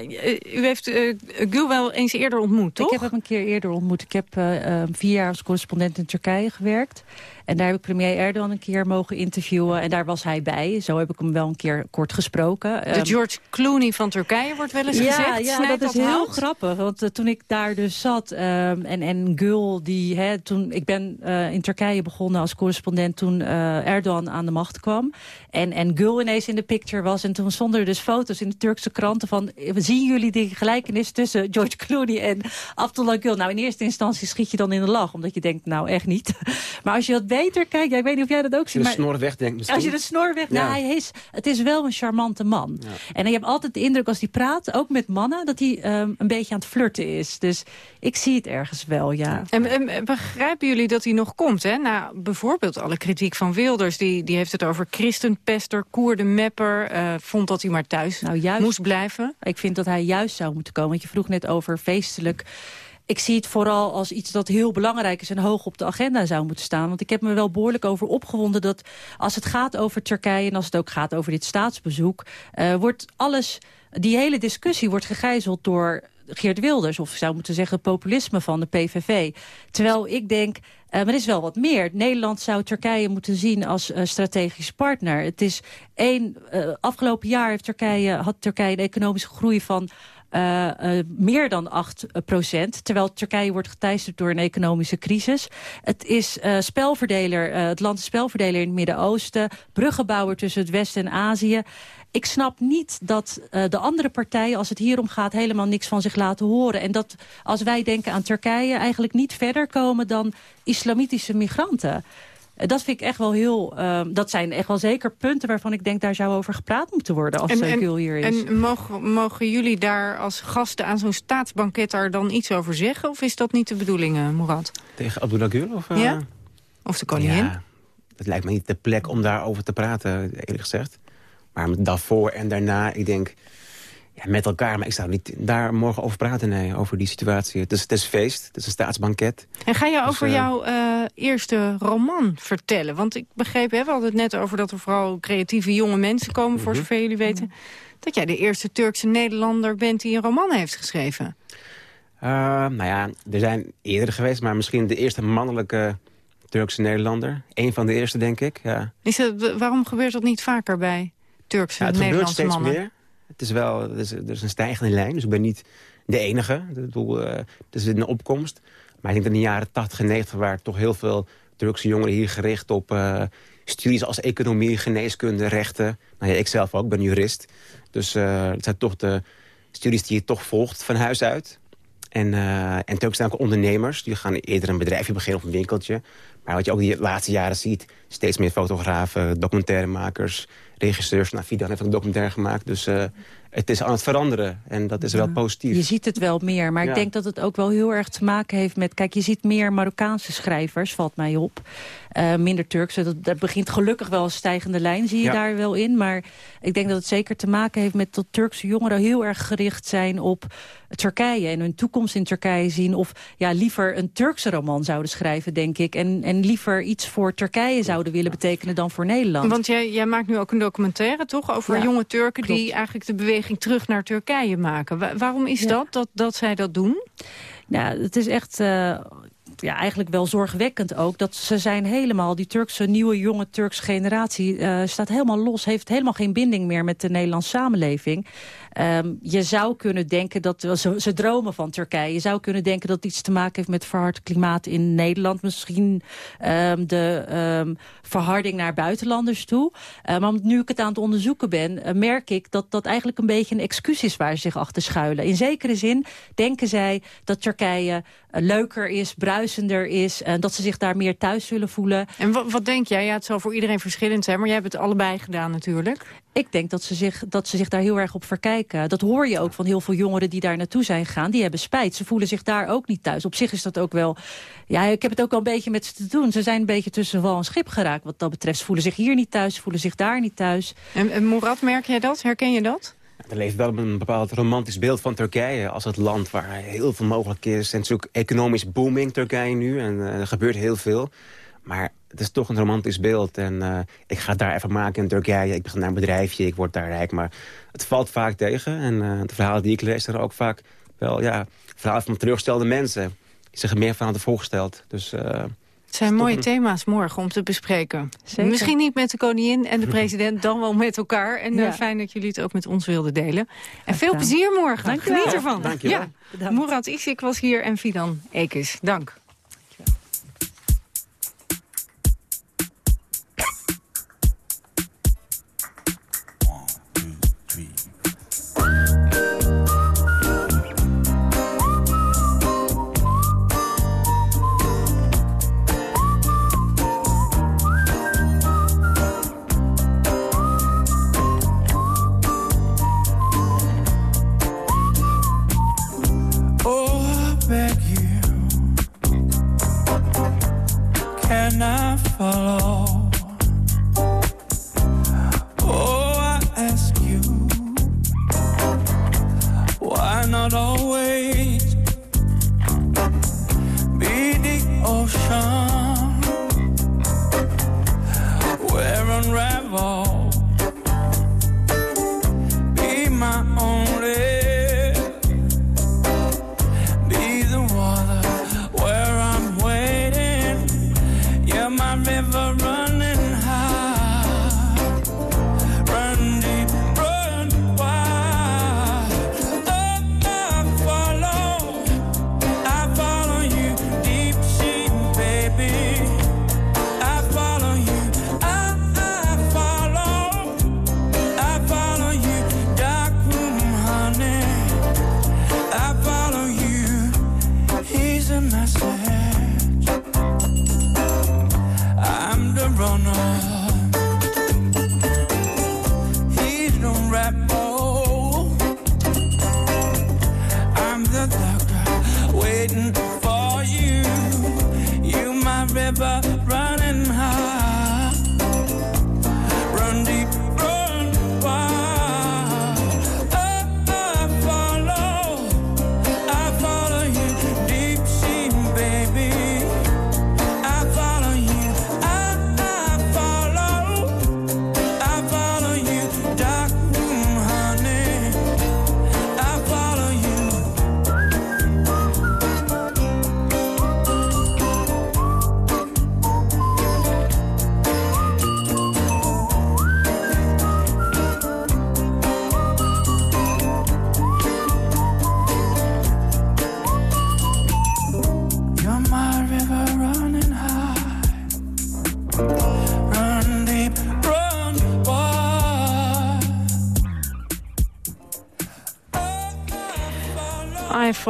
u heeft uh, Gül wel eens eerder ontmoet, toch? Ik heb hem een keer eerder ontmoet. Ik heb uh, uh, vier jaar als correspondent in Turkije gewerkt. En daar heb ik premier Erdogan een keer mogen interviewen. En daar was hij bij. Zo heb ik hem wel een keer kort gesproken. De um, George Clooney van Turkije wordt wel eens ja, gezegd. Ja, dat is dat heel hout? grappig. Want uh, toen ik daar dus zat um, en, en Gül, die, hè, toen, ik ben uh, in Turkije begonnen als correspondent toen uh, Erdogan aan de macht kwam. En, en Gül ineens in de picture was. En toen stonden er dus foto's in de Turkse kranten van... zien jullie die gelijkenis tussen George Clooney en Abdullah Gül? Nou, in eerste instantie schiet je dan in de lach. Omdat je denkt, nou echt niet. Maar als je wat beter kijkt, ja, ik weet niet of jij dat ook ziet. Als je de snor wegdenkt misschien. Als je de snor weg, ja. nou, hij is, het is wel een charmante man. Ja. En je hebt altijd de indruk als hij praat, ook met mannen, dat hij um, een beetje aan het flirten is. Dus ik zie het ergens wel, ja. En, en begrijpen jullie dat hij nog komt, hè? Nou, bijvoorbeeld alle kritiek van Wilders, die, die heeft het over christenpester, koerdenmepper, uh, vond dat hij maar thuis nou, juist, moest blijven. Ik vind dat hij juist zou moeten komen, want je vroeg net over feestelijk ik zie het vooral als iets dat heel belangrijk is en hoog op de agenda zou moeten staan. Want ik heb me wel behoorlijk over opgewonden dat als het gaat over Turkije... en als het ook gaat over dit staatsbezoek, uh, wordt alles... die hele discussie wordt gegijzeld door Geert Wilders... of zou moeten zeggen populisme van de PVV. Terwijl ik denk, uh, maar er is wel wat meer. Nederland zou Turkije moeten zien als uh, strategisch partner. Het is één, uh, afgelopen jaar heeft Turkije, had Turkije een economische groei van... Meer dan 8 procent. Terwijl Turkije wordt geteisterd door een economische crisis. Het is spelverdeler, het land spelverdeler in het Midden-Oosten. Bruggenbouwer tussen het Westen en Azië. Ik snap niet dat de andere partijen, als het hierom gaat, helemaal niks van zich laten horen. En dat als wij denken aan Turkije eigenlijk niet verder komen dan islamitische migranten. Dat vind ik echt wel heel... Uh, dat zijn echt wel zeker punten waarvan ik denk... daar zou over gepraat moeten worden als Gül hier is. En mogen, mogen jullie daar als gasten aan zo'n staatsbanket... daar dan iets over zeggen? Of is dat niet de bedoeling, Murat? Tegen Abdullah Gül? Of, uh... ja? Of de koningin? Ja, het lijkt me niet de plek om daarover te praten, eerlijk gezegd. Maar daarvoor en daarna, ik denk... ja, met elkaar. Maar ik zou niet daar morgen over praten, nee, over die situatie. Het is, het is feest, het is een staatsbanket. En ga je Dus, over eh, jouw eh, eerste roman vertellen? Want ik begreep, hè, we hadden het net over dat er vooral creatieve jonge mensen komen... voor Mhm. zover jullie weten. Dat jij de eerste Turkse Nederlander bent die een roman heeft geschreven. Eh, nou ja, er zijn eerder geweest, maar misschien de eerste mannelijke Turkse Nederlander. Eén van de eerste, denk ik. Ja. Is dat, waarom gebeurt dat niet vaker bij Turkse Ja, het gebeurt Nederlandse steeds mannen? meer. Het is wel er is, er is een stijgende lijn, dus ik ben niet de enige. Ik bedoel, eh, het is een opkomst. Maar ik denk dat in de jaren 80 en 90 waren toch heel veel Turkse jongeren hier gericht op eh, studies als economie, geneeskunde, rechten. Nou ja, ik zelf ook, ben jurist. Dus eh, het zijn toch de studies die je toch volgt van huis uit. En, eh en Turks zijn ook ondernemers. Die gaan eerder een bedrijfje beginnen of een winkeltje. Maar wat je ook die laatste jaren ziet... steeds meer fotografen, documentairemakers, regisseurs. Nou, Fidan heeft een documentaire gemaakt. Dus eh, het is aan het veranderen. En dat is wel positief. Je ziet het wel meer, maar Ja. ik denk dat het ook wel heel erg te maken heeft met... Kijk, je ziet meer Marokkaanse schrijvers, valt mij op. Eh, minder Turkse, dat, dat begint gelukkig wel een stijgende lijn, zie je Ja. daar wel in. Maar ik denk dat het zeker te maken heeft met dat Turkse jongeren... heel erg gericht zijn op Turkije en hun toekomst in Turkije zien. Of ja, liever een Turkse roman zouden schrijven, denk ik. En, en liever iets voor Turkije zouden willen betekenen dan voor Nederland. Want jij, jij maakt nu ook een documentaire, toch? Over Ja, jonge Turken die eigenlijk de beweging terug naar Turkije maken. Wa- waarom is Ja. dat, dat, dat zij dat doen? Ja, het is echt eh, ja, eigenlijk wel zorgwekkend ook. Dat ze zijn helemaal, die Turkse nieuwe jonge Turkse generatie... eh, staat helemaal los, heeft helemaal geen binding meer met de Nederlandse samenleving. Ehm, je zou kunnen denken dat, ze, ze dromen van Turkije. Je zou kunnen denken dat het iets te maken heeft met verhard klimaat in Nederland. Misschien ehm, de ehm, verharding naar buitenlanders toe. Maar nu ik het aan het onderzoeken ben, eh, merk ik dat dat eigenlijk een beetje een excuus is waar ze zich achter schuilen. In zekere zin denken zij dat Turkije eh, leuker is, bruisender is, en dat ze zich daar meer thuis zullen voelen. En wat, wat denk jij? Ja, het zal voor iedereen verschillend zijn, maar jij hebt het allebei gedaan natuurlijk. Ik denk dat ze, zich, dat ze zich daar heel erg op verkijken. Dat hoor je ook van heel veel jongeren die daar naartoe zijn gegaan. Die hebben spijt. Ze voelen zich daar ook niet thuis. Op zich is dat ook wel... Ja, ik heb het ook wel een beetje met ze te doen. Ze zijn een beetje tussen wal en schip geraakt wat dat betreft. Ze voelen zich hier niet thuis, ze voelen zich daar niet thuis. En, en Moerad, merk jij dat? Herken je dat? Er leeft wel een bepaald romantisch beeld van Turkije als het land waar heel veel mogelijk is. En het is ook economisch booming Turkije nu en eh, er gebeurt heel veel. Maar het is toch een romantisch beeld. En eh, ik ga het daar even maken in Turkije. Ik begin naar een bedrijfje, ik word daar rijk. Maar het valt vaak tegen. En eh, de verhalen die ik lees zijn ook vaak wel ja, verhalen van teleurgestelde mensen. Die zich er meer van hadden voorgesteld. Dus, eh, Het zijn mooie een- thema's morgen om te bespreken. Zeker. Misschien niet met de koningin en de president, dan wel met elkaar. En Ja. fijn dat jullie het ook met ons wilden delen. En veel plezier morgen. Dank je wel. Geniet ervan. Dank je wel. Ja. Isik was hier en Fidan Ekes. Dank.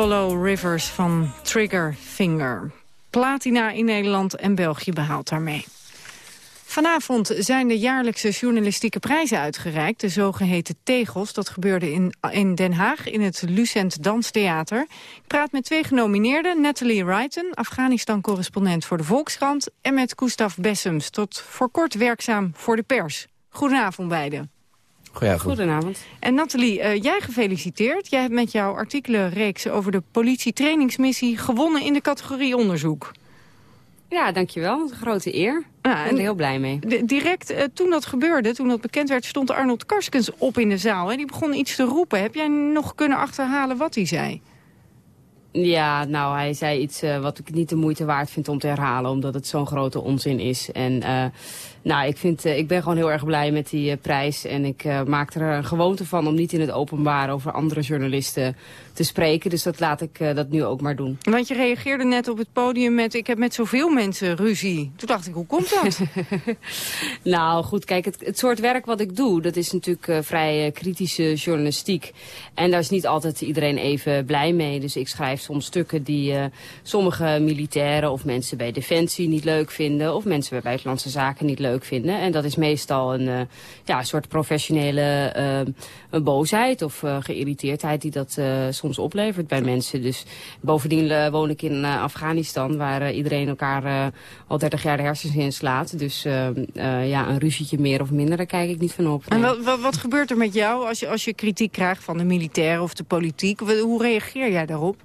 Follow Rivers van Trigger Finger. Platina in Nederland en België behaalt daarmee. Vanavond zijn de jaarlijkse journalistieke prijzen uitgereikt, de zogeheten tegels. Dat gebeurde in, in Den Haag in het Lucent Danstheater. Ik praat met twee genomineerden, Natalie Wrighton, Afghanistan-correspondent voor de Volkskrant... en met Gustav Bessems, tot voor kort werkzaam voor de pers. Goedenavond beiden. Goedenavond. Goedenavond. En Nathalie, uh, jij gefeliciteerd. Jij hebt met jouw artikelenreeks over de politietrainingsmissie gewonnen in de categorie onderzoek. Ja, dankjewel. Een grote eer. Ja, ik ben er heel blij mee. Direct uh, toen dat gebeurde, toen dat bekend werd, stond Arnold Karskens op in de zaal. En die begon iets te roepen. Heb jij nog kunnen achterhalen wat hij zei? Ja, nou, hij zei iets uh, wat ik niet de moeite waard vind om te herhalen, omdat het zo'n grote onzin is. En uh, nou, ik, vind, uh, ik ben gewoon heel erg blij met die prijs. En ik maak er een gewoonte van om niet in het openbaar over andere journalisten te spreken. Dus dat laat ik dat nu ook maar doen. Want je reageerde net op het podium met, ik heb met zoveel mensen ruzie. Toen dacht ik, hoe komt dat? nou, goed, kijk, het, het, soort werk wat ik doe, dat is natuurlijk vrij kritische journalistiek. En daar is niet altijd iedereen even blij mee. Dus ik schrijf soms stukken die uh, sommige militairen of mensen bij Defensie niet leuk vinden. Of mensen bij Buitenlandse Zaken niet leuk vinden. En dat is meestal een, uh, ja, soort professionele een boosheid of geïrriteerdheid die dat soms oplevert bij mensen. Dus bovendien woon ik in Afghanistan waar iedereen elkaar al 30 jaar de hersens in slaat. Dus ja, een ruzietje meer of minder, daar kijk ik niet van op. Nee. En wat, wat, wat gebeurt er met jou als je, als je kritiek krijgt van de militairen of de politiek? Hoe reageer jij daarop?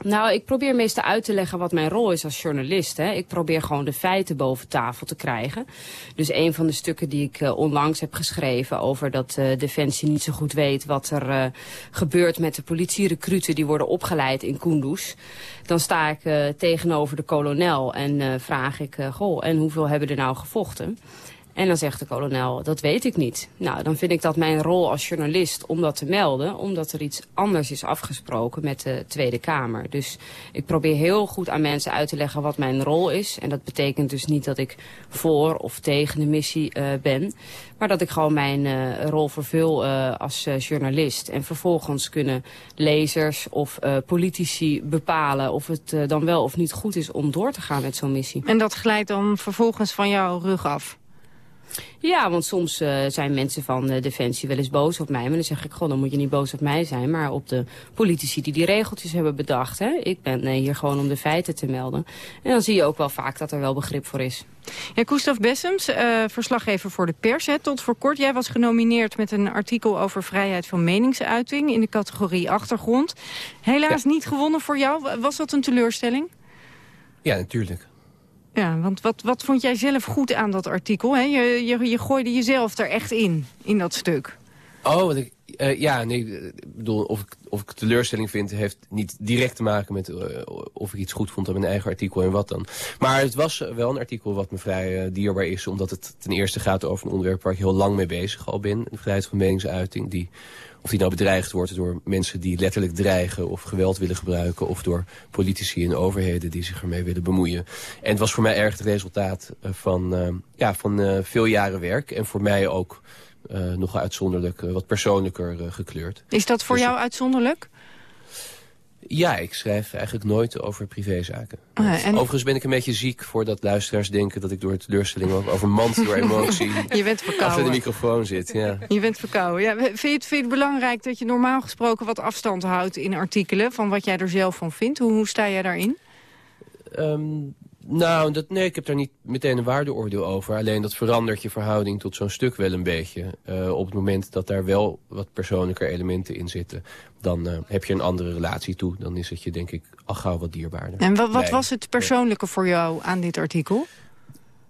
Nou, ik probeer meestal uit te leggen wat mijn rol is als journalist. Hè. Ik probeer gewoon de feiten boven tafel te krijgen. Dus een van de stukken die ik uh, onlangs heb geschreven... over dat uh, Defensie niet zo goed weet wat er uh, gebeurt met de politierecruten... die worden opgeleid in Kunduz. Dan sta ik tegenover de kolonel en vraag ik... goh, en hoeveel hebben er nou gevochten? En dan zegt de kolonel, dat weet ik niet. Nou, dan vind ik dat mijn rol als journalist om dat te melden... omdat er iets anders is afgesproken met de Tweede Kamer. Dus ik probeer heel goed aan mensen uit te leggen wat mijn rol is. En dat betekent dus niet dat ik voor of tegen de missie uh, ben... maar dat ik gewoon mijn uh, rol vervul uh, als journalist. En vervolgens kunnen lezers of politici bepalen... of het dan wel of niet goed is om door te gaan met zo'n missie. En dat glijdt dan vervolgens van jouw rug af? Ja, want soms uh, zijn mensen van uh, Defensie wel eens boos op mij. Maar dan zeg ik, goh, dan moet je niet boos op mij zijn. Maar op de politici die die regeltjes hebben bedacht. Hè? Ik ben uh, hier gewoon om de feiten te melden. En dan zie je ook wel vaak dat er wel begrip voor is. Ja, Gustav Bessems, verslaggever voor de pers. Hè. Tot voor kort, jij was genomineerd met een artikel over vrijheid van meningsuiting... in de categorie achtergrond. Helaas ja. niet gewonnen voor jou. Was dat een teleurstelling? Ja, natuurlijk. Ja, want wat, wat vond jij zelf goed aan dat artikel? Hè? Je, je, je gooide jezelf er echt in, in dat stuk. Oh, ik, uh, ja, nee, ik bedoel, of ik, of ik teleurstelling vind... heeft niet direct te maken met uh, of ik iets goed vond aan mijn eigen artikel en wat dan. Maar het was wel een artikel wat me vrij dierbaar is... omdat het ten eerste gaat over een onderwerp waar ik heel lang mee bezig al ben. De vrijheid van meningsuiting, die of die nou bedreigd wordt door mensen die letterlijk dreigen of geweld willen gebruiken. Of door politici en overheden die zich ermee willen bemoeien. En het was voor mij erg het resultaat van, ja, van veel jaren werk. En voor mij ook nog uitzonderlijk wat persoonlijker gekleurd. Is dat voor dus, jou uitzonderlijk? Ja, ik schrijf eigenlijk nooit over privézaken. Uh, en... Overigens ben ik een beetje ziek voordat luisteraars denken dat ik door teleurstelling overmand door emotie je bent verkouden. achter de microfoon zit. Ja. Je bent verkouden. Ja, vind, je het, vind je het belangrijk dat je normaal gesproken wat afstand houdt in artikelen van wat jij er zelf van vindt? Hoe, hoe sta jij daarin? Um, nou, dat, nee, ik heb daar niet meteen een waardeoordeel over. Alleen dat verandert je verhouding tot zo'n stuk wel een beetje. Uh, op het moment dat daar wel wat persoonlijker elementen in zitten... dan uh, heb je een andere relatie toe. Dan is het je, denk ik, al gauw wat dierbaarder. En wat, wat was het persoonlijke voor jou aan dit artikel?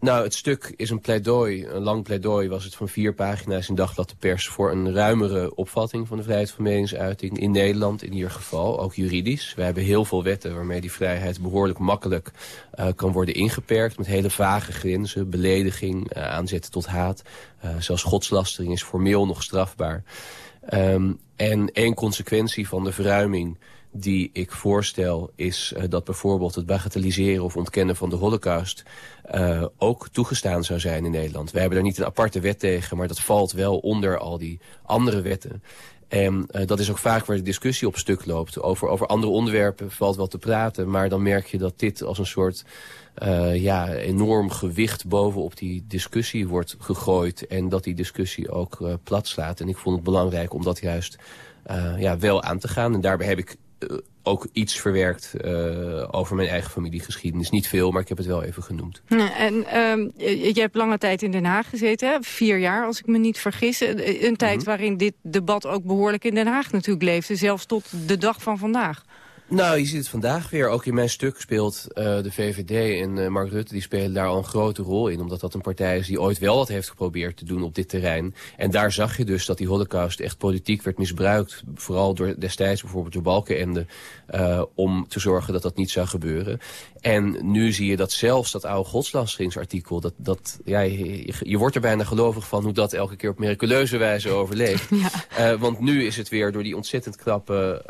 Nou, het stuk is een pleidooi, een lang pleidooi was het van vier pagina's in Dagblad de Pers... voor een ruimere opvatting van de vrijheid van meningsuiting in Nederland in ieder geval, ook juridisch. We hebben heel veel wetten waarmee die vrijheid behoorlijk makkelijk uh, kan worden ingeperkt... met hele vage grenzen, belediging, uh, aanzetten tot haat. Uh, zelfs godslastering is formeel nog strafbaar. Um, en één consequentie van de verruiming die ik voorstel is uh, dat bijvoorbeeld het bagatelliseren of ontkennen van de holocaust uh, ook toegestaan zou zijn in Nederland. We hebben daar niet een aparte wet tegen, maar dat valt wel onder al die andere wetten. En uh, dat is ook vaak waar de discussie op stuk loopt. Over, over andere onderwerpen valt wel te praten, maar dan merk je dat dit als een soort ja, enorm gewicht bovenop die discussie wordt gegooid. En dat die discussie ook plat slaat. En ik vond het belangrijk om dat juist ja, wel aan te gaan. En daarbij heb ik ook iets verwerkt uh, over mijn eigen familiegeschiedenis. Niet veel, maar ik heb het wel even genoemd. En uh, je hebt lange tijd in Den Haag gezeten, hè? vier jaar als ik me niet vergis. Een tijd mm -hmm. waarin dit debat ook behoorlijk in Den Haag natuurlijk leefde. Zelfs tot de dag van vandaag. Nou, je ziet het vandaag weer. Ook in mijn stuk speelt uh, de VVD en uh, Mark Rutte... die spelen daar al een grote rol in. Omdat dat een partij is die ooit wel wat heeft geprobeerd te doen op dit terrein. En daar zag je dus dat die holocaust echt politiek werd misbruikt. Vooral door destijds bijvoorbeeld door Balkenende... Uh, om te zorgen dat dat niet zou gebeuren. En nu zie je dat zelfs dat oude godslastingsartikel... Dat, dat, ja, je, je wordt er bijna gelovig van hoe dat elke keer op miraculeuze wijze overleeft. Ja. want nu is het weer door die ontzettend knappe...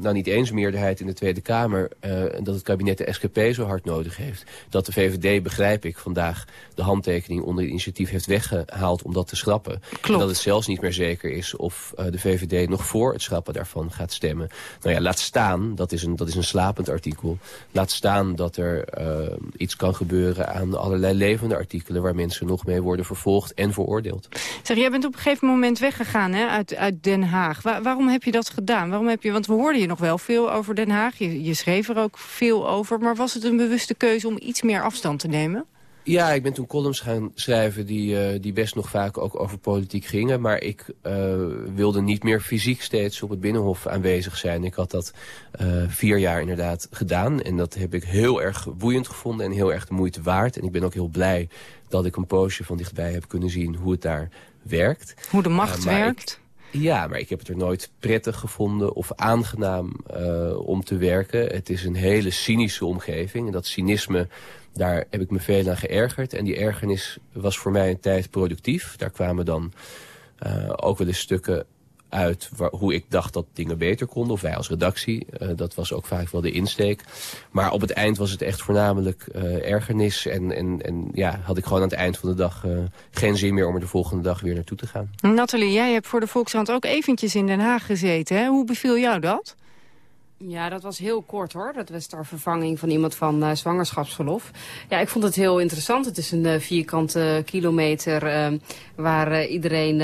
nou niet eens meerderheid in de Tweede Kamer... Uh, dat het kabinet de SGP zo hard nodig heeft. Dat de VVD, begrijp ik, vandaag de handtekening onder het initiatief heeft weggehaald om dat te schrappen. Klopt. En dat het zelfs niet meer zeker is of de VVD nog voor het schrappen daarvan gaat stemmen. Nou ja, laat staan, dat is een, dat is een slapend artikel. Laat staan dat er uh, iets kan gebeuren aan allerlei levende artikelen... waar mensen nog mee worden vervolgd en veroordeeld. Zeg, jij bent op een gegeven moment weggegaan hè, uit, uit Den Haag. Waar, waarom heb je dat gedaan? Waarom heb je, want we hoorden je nog wel veel over Den Haag. Je, je schreef er ook veel over. Maar was het een bewuste keuze om iets meer afstand te nemen? Ja, ik ben toen columns gaan schrijven die, uh, die best nog vaak ook over politiek gingen. Maar ik uh, wilde niet meer fysiek steeds op het Binnenhof aanwezig zijn. Ik had dat uh, vier jaar inderdaad gedaan. En dat heb ik heel erg boeiend gevonden en heel erg de moeite waard. En ik ben ook heel blij dat ik een poosje van dichtbij heb kunnen zien hoe het daar werkt. Hoe de macht werkt? Ik, ja, maar ik heb het er nooit prettig gevonden of aangenaam uh, om te werken. Het is een hele cynische omgeving. En dat cynisme, daar heb ik me veel aan geërgerd. En die ergernis was voor mij een tijd productief. Daar kwamen dan uh, ook wel eens stukken uit hoe ik dacht dat dingen beter konden. Of wij als redactie. Uh, dat was ook vaak wel de insteek. Maar op het eind was het echt voornamelijk uh, ergernis. En, en, en ja, had ik gewoon aan het eind van de dag uh, geen zin meer om er de volgende dag weer naartoe te gaan. Nathalie, jij hebt voor de Volkskrant ook eventjes in Den Haag gezeten. Hè? Hoe beviel jou dat? Ja, dat was heel kort hoor. Dat was ter vervanging van iemand van uh, zwangerschapsverlof. Ja, ik vond het heel interessant. Het is een uh, vierkante kilometer uh, waar iedereen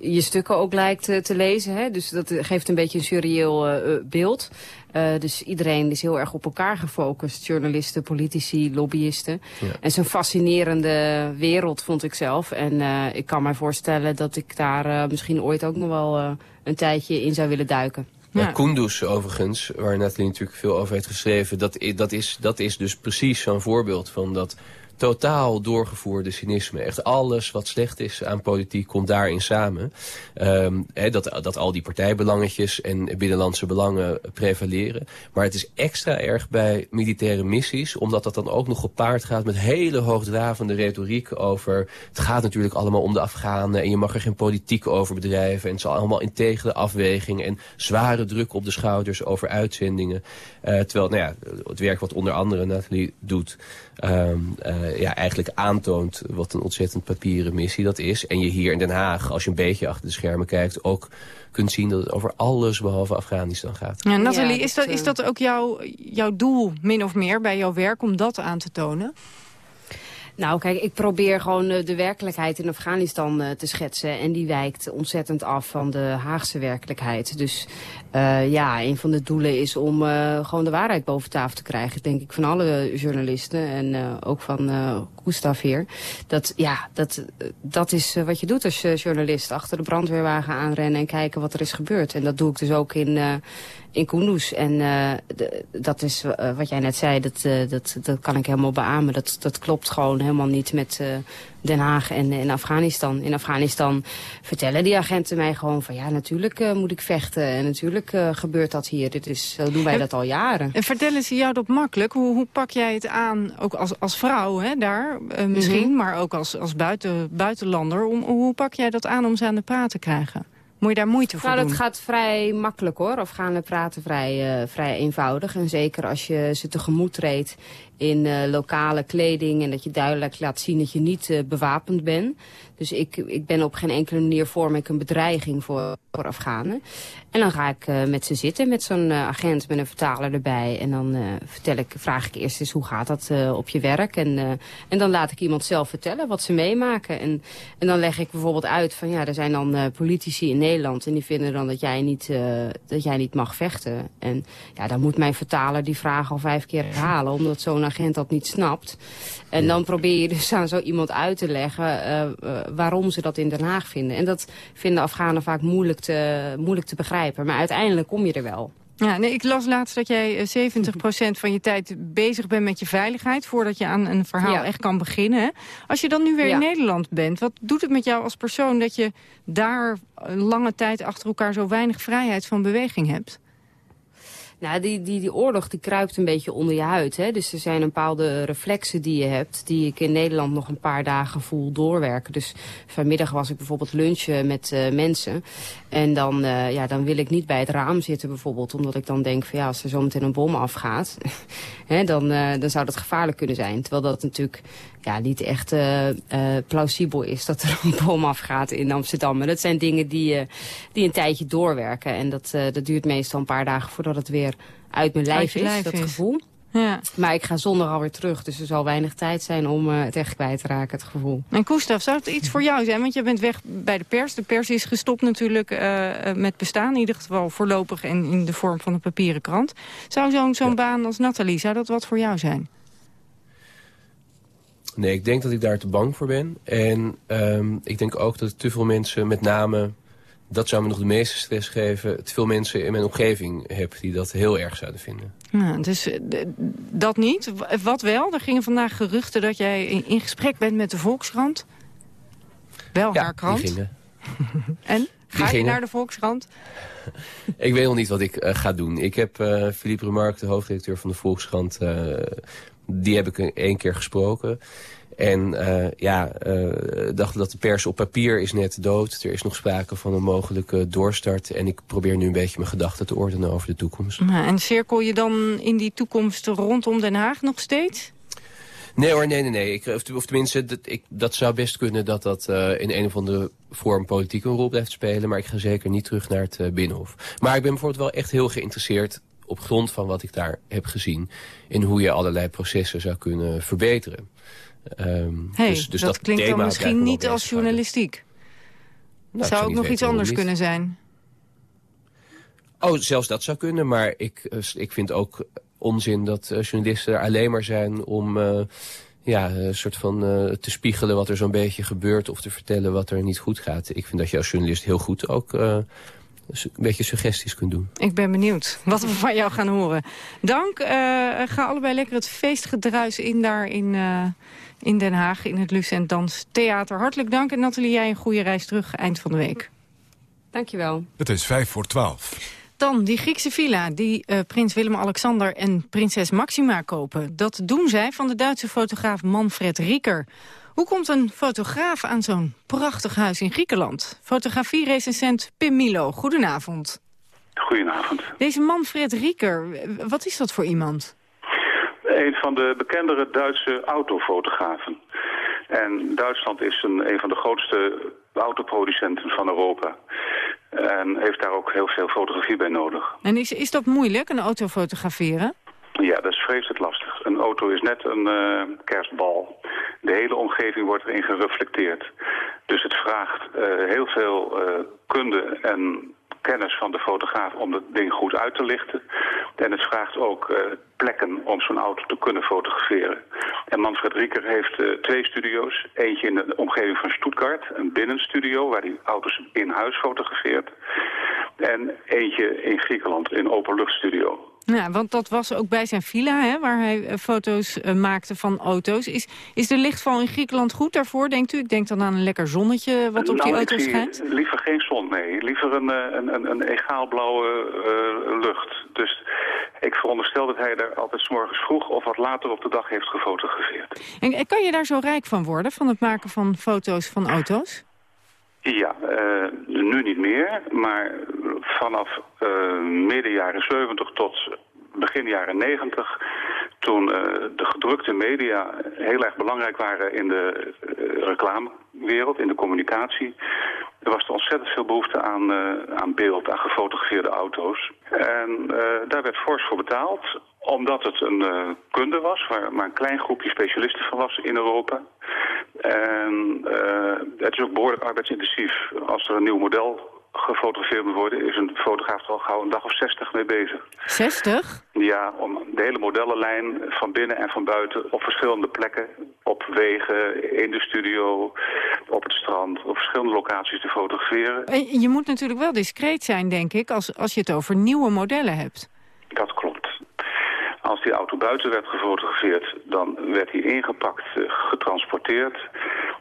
je stukken ook lijkt te lezen. Hè? Dus dat geeft een beetje een surreëel beeld. Uh, dus iedereen is heel erg op elkaar gefocust. Journalisten, politici, lobbyisten. Ja. En zo'n fascinerende wereld vond ik zelf. En uh, ik kan mij voorstellen dat ik daar uh, misschien ooit ook nog wel een tijdje in zou willen duiken. Ja. Kunduz overigens, waar Nathalie natuurlijk veel over heeft geschreven... dat, dat, is, dat is dus precies zo'n voorbeeld van dat totaal doorgevoerde cynisme. Echt alles wat slecht is aan politiek komt daarin samen. He, dat, dat al die partijbelangetjes en binnenlandse belangen prevaleren. Maar het is extra erg bij militaire missies... omdat dat dan ook nog gepaard gaat met hele hoogdravende retoriek over... het gaat natuurlijk allemaal om de Afghanen... en je mag er geen politiek over bedrijven... en het is allemaal integere afweging... en zware druk op de schouders over uitzendingen. Uh, terwijl nou ja, het werk wat onder andere Nathalie doet... Um, uh, ja, eigenlijk aantoont wat een ontzettend papieren missie dat is. En je hier in Den Haag, als je een beetje achter de schermen kijkt... ook kunt zien dat het over alles behalve Afghanistan gaat. Ja, Nathalie, ja, is, dat, is dat ook jouw, jouw doel, min of meer, bij jouw werk... om dat aan te tonen? Nou, kijk, ik probeer gewoon uh, de werkelijkheid in Afghanistan uh, te schetsen. En die wijkt ontzettend af van de Haagse werkelijkheid. Dus uh, ja, een van de doelen is om gewoon de waarheid boven tafel te krijgen. Denk ik van alle journalisten en ook van Gustav hier. Dat, ja, dat, dat is wat je doet als journalist. Achter de brandweerwagen aanrennen en kijken wat er is gebeurd. En dat doe ik dus ook in in Kunduz. En uh, dat is uh, wat jij net zei, dat, uh, dat, dat kan ik helemaal beamen. Dat, dat klopt gewoon helemaal niet met Den Haag en in Afghanistan. In Afghanistan vertellen die agenten mij gewoon van... ja, natuurlijk moet ik vechten en natuurlijk gebeurt dat hier. Dit is, zo doen wij dat al jaren. En vertellen ze jou dat makkelijk? Hoe, hoe pak jij het aan, ook als, als vrouw hè, daar misschien... Mm -hmm. maar ook als, als buiten, buitenlander. Om, hoe pak jij dat aan om ze aan de praat te krijgen? Moet je daar moeite voor nou, doen? dat gaat vrij makkelijk hoor. Afghanen praten vrij, uh, vrij eenvoudig. En zeker als je ze tegemoet treedt in uh, lokale kleding... en dat je duidelijk laat zien dat je niet uh, bewapend bent. Dus ik, ik ben op geen enkele manier vorm ik een bedreiging voor, voor Afghanen. En dan ga ik uh, met ze zitten, met zo'n agent, met een vertaler erbij. En dan vertel ik, vraag ik eerst eens hoe gaat dat op je werk. En, en dan laat ik iemand zelf vertellen wat ze meemaken. En, en dan leg ik bijvoorbeeld uit van ja, er zijn dan politici in Nederland. En die vinden dan dat jij, niet, dat jij niet mag vechten. En ja, dan moet mijn vertaler die vraag al vijf keer herhalen. Omdat zo'n agent dat niet snapt. En dan probeer je dus aan zo iemand uit te leggen waarom ze dat in Den Haag vinden. En dat vinden Afghanen vaak moeilijk te, moeilijk te begrijpen. Maar uiteindelijk kom je er wel. Ja, nee, ik las laatst dat jij 70% van je tijd bezig bent met je veiligheid... voordat je aan een verhaal ja. echt kan beginnen. Als je dan nu weer ja. in Nederland bent, wat doet het met jou als persoon... dat je daar lange tijd achter elkaar zo weinig vrijheid van beweging hebt? Nou, die, die, die oorlog die kruipt een beetje onder je huid. Hè? Dus er zijn een bepaalde reflexen die je hebt... die ik in Nederland nog een paar dagen voel doorwerken. Dus vanmiddag was ik bijvoorbeeld lunchen met uh, mensen. En dan, uh, ja, dan wil ik niet bij het raam zitten bijvoorbeeld. Omdat ik dan denk van ja, als er zometeen een bom afgaat... hè, dan, uh, dan zou dat gevaarlijk kunnen zijn. Terwijl dat natuurlijk ja, niet echt uh, uh, plausibel is dat er een bom afgaat in Amsterdam. Maar dat zijn dingen die, uh, die een tijdje doorwerken. En dat, dat duurt meestal een paar dagen voordat het weer uit mijn lijf is, lijf dat is. gevoel. Ja. Maar ik ga zondag alweer terug, dus er zal weinig tijd zijn om het echt kwijt te raken, het gevoel. En Koestaf, zou het iets voor jou zijn? Want je bent weg bij de pers. De pers is gestopt natuurlijk met bestaan, in ieder geval voorlopig en in de vorm van een papieren krant. Zou zo'n zo'n ja. baan als Nathalie, zou dat wat voor jou zijn? Nee, ik denk dat ik daar te bang voor ben. En um, ik denk ook dat te veel mensen, met name... dat zou me nog de meeste stress geven... te veel mensen in mijn omgeving heb die dat heel erg zouden vinden. Ja, dus dat niet. Wat wel? Er gingen vandaag geruchten dat jij in, in gesprek bent met de Volkskrant. Wel ja, haar krant. Die gingen. en? Ga je naar de Volkskrant? ik weet nog niet wat ik uh, ga doen. Ik heb uh, Philippe Remarque, de hoofdredacteur van de Volkskrant... Uh, die heb ik één keer gesproken. En uh, ja, uh, dacht dat de pers op papier is net dood. Er is nog sprake van een mogelijke doorstart. En ik probeer nu een beetje mijn gedachten te ordenen over de toekomst. En cirkel je dan in die toekomst rondom Den Haag nog steeds? Nee hoor, nee, nee, nee. Ik, of, of tenminste, dat, ik, dat zou best kunnen dat dat uh, in een of andere vorm politiek een rol blijft spelen. Maar ik ga zeker niet terug naar het uh, Binnenhof. Maar ik ben bijvoorbeeld wel echt heel geïnteresseerd op grond van wat ik daar heb gezien... in hoe je allerlei processen zou kunnen verbeteren. Um, hey, dus, dus dat, dat, klinkt dan misschien niet als journalistiek. Nou, zou ook nog weten, iets anders kunnen zijn? Oh, zelfs dat zou kunnen, maar ik, uh, ik vind ook onzin dat uh, journalisten er alleen maar zijn om... Uh, ja, een soort van te spiegelen wat er zo'n beetje gebeurt... of te vertellen wat er niet goed gaat. Ik vind dat je als journalist heel goed ook een beetje suggesties kunt doen. Ik ben benieuwd wat we van jou gaan horen. Dank. Uh, ga allebei lekker het feestgedruis in daar in, uh, in Den Haag... in het Lucent Dans Theater. Hartelijk dank. En Nathalie, jij een goede reis terug eind van de week. Dankjewel. Het is vijf voor twaalf. Dan die Griekse villa die uh, prins Willem-Alexander en prinses Maxima kopen. Dat doen zij van de Duitse fotograaf Manfred Rieker. Hoe komt een fotograaf aan zo'n prachtig huis in Griekenland? Fotografie-recensent Pim Milo, goedenavond. Goedenavond. Deze Manfred Rieker, wat is dat voor iemand? Een van de bekendere Duitse autofotografen. En Duitsland is een, een van de grootste autoproducenten van Europa. En heeft daar ook heel veel fotografie bij nodig. En is, is dat moeilijk, een auto fotograferen? Ja, dat is vreselijk lastig. Een auto is net een uh, kerstbal. De hele omgeving wordt erin gereflecteerd. Dus het vraagt uh, heel veel uh, kunde en kennis van de fotograaf om het ding goed uit te lichten. En het vraagt ook plekken om zo'n auto te kunnen fotograferen. En Manfred Rieker heeft twee studio's. Eentje in de omgeving van Stuttgart, een binnenstudio waar hij auto's in huis fotografeert. En eentje in Griekenland, in openluchtstudio. Ja, want dat was ook bij zijn villa, hè, waar hij uh, foto's uh, maakte van auto's. Is, is de lichtval in Griekenland goed daarvoor, denkt u? Ik denk dan aan een lekker zonnetje wat op nou, die auto zie, schijnt. Liever geen zon, nee. Liever een, een, een, een egaal blauwe uh, lucht. Dus ik veronderstel dat hij er altijd 's morgens vroeg of wat later op de dag heeft gefotografeerd. En, en kan je daar zo rijk van worden, van het maken van foto's van auto's? Ja, uh, nu niet meer, maar vanaf uh, midden jaren 70 tot begin jaren 90, toen uh, de gedrukte media heel erg belangrijk waren in de reclamewereld, in de communicatie, er was er ontzettend veel behoefte aan, aan beeld, aan gefotografeerde auto's. En daar werd fors voor betaald, omdat het een kunde was, waar maar een klein groepje specialisten van was in Europa. En het is ook behoorlijk arbeidsintensief. Als er een nieuw model gefotografeerd moet worden, is een fotograaf er al gauw een dag of 60 mee bezig. 60? Ja, om de hele modellenlijn van binnen en van buiten op verschillende plekken, op wegen, in de studio, op het strand, op verschillende locaties te fotograferen. En je moet natuurlijk wel discreet zijn, denk ik, als, als je het over nieuwe modellen hebt. Dat klopt. Als die auto buiten werd gefotografeerd, dan werd hij ingepakt, getransporteerd.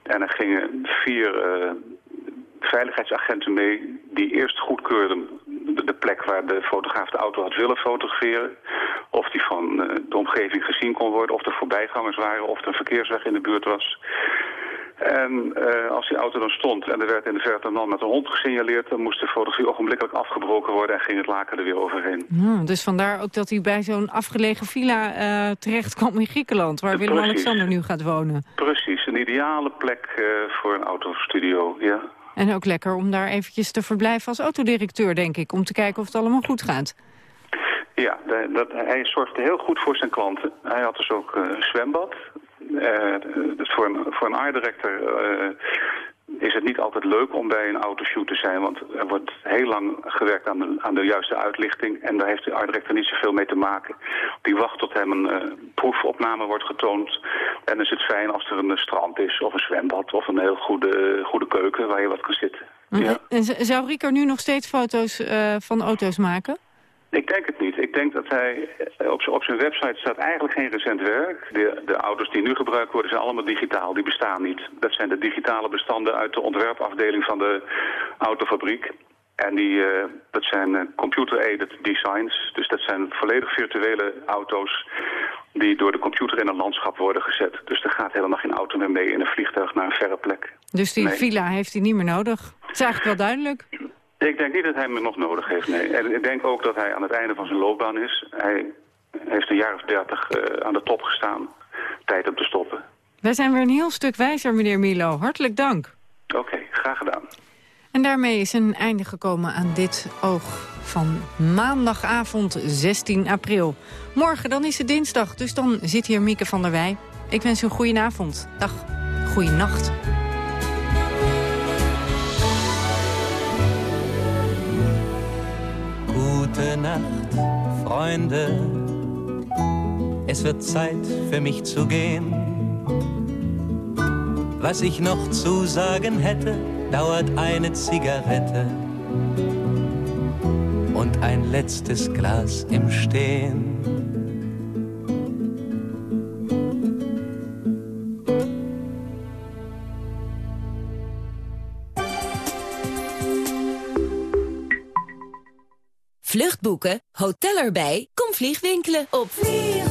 En er gingen vier uh, veiligheidsagenten mee die eerst goedkeurden de plek waar de fotograaf de auto had willen fotograferen. Of die van de omgeving gezien kon worden, of er voorbijgangers waren, of er een verkeersweg in de buurt was. En uh, als die auto dan stond en er werd in de verte een man met een hond gesignaleerd... dan moest de fotografie ogenblikkelijk afgebroken worden en ging het laken er weer overheen. Hmm, dus vandaar ook dat hij bij zo'n afgelegen villa uh, terecht kwam in Griekenland... waar Willem-Alexander nu gaat wonen. Precies, een ideale plek uh, voor een autostudio, ja. En ook lekker om daar eventjes te verblijven als autodirecteur, denk ik. Om te kijken of het allemaal goed gaat. Ja, dat, hij zorgde heel goed voor zijn klanten. Hij had dus ook een zwembad. Uh, voor een, voor een uh, is het niet altijd leuk om bij een autoshoot te zijn. Want er wordt heel lang gewerkt aan de, aan de juiste uitlichting. En daar heeft de art-director niet zoveel mee te maken. Die wacht tot hem een proefopname wordt getoond. En dan is het fijn als er een strand is of een zwembad of een heel goede, goede keuken waar je wat kan zitten. Ja. En zou Rieker nu nog steeds foto's van auto's maken? Ik denk het niet. Ik denk dat hij op, op zijn website staat eigenlijk geen recent werk. De, de auto's die nu gebruikt worden zijn allemaal digitaal. Die bestaan niet. Dat zijn de digitale bestanden uit de ontwerpafdeling van de autofabriek. En die, uh, dat zijn uh, computer-aided designs. Dus dat zijn volledig virtuele auto's die door de computer in een landschap worden gezet. Dus er gaat helemaal geen auto meer mee in een vliegtuig naar een verre plek. Dus die nee. villa heeft hij niet meer nodig? Dat is eigenlijk wel duidelijk. Ik denk niet dat hij me nog nodig heeft, nee. En ik denk ook dat hij aan het einde van zijn loopbaan is. Hij heeft een jaar of dertig uh, aan de top gestaan. Tijd om te stoppen. Wij zijn weer een heel stuk wijzer, meneer Milo. Hartelijk dank. Oké, okay, graag gedaan. En daarmee is een einde gekomen aan dit oog van maandagavond 16 april. Morgen dan is het dinsdag, dus dan zit hier Mieke van der Wij. Ik wens u een goede avond. Dag, goede nacht. Gute Nacht, Freunde. Es wird Zeit für mich zu gehen. Was ich noch zu sagen hätte, dauert eine Zigarette und ein letztes Glas im Stehen. Vluchtboeken, hotel erbij, kom vliegwinkelen op vliegwinkel.nl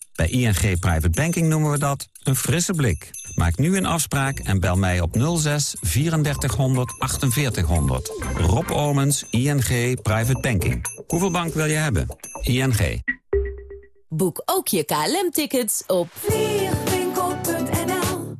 Bij ING Private Banking noemen we dat een frisse blik. Maak nu een afspraak en bel mij op 06 3400 4800. Rob Omens, ING Private Banking. Hoeveel bank wil je hebben? ING. Boek ook je KLM-tickets op vliegwinkel.nl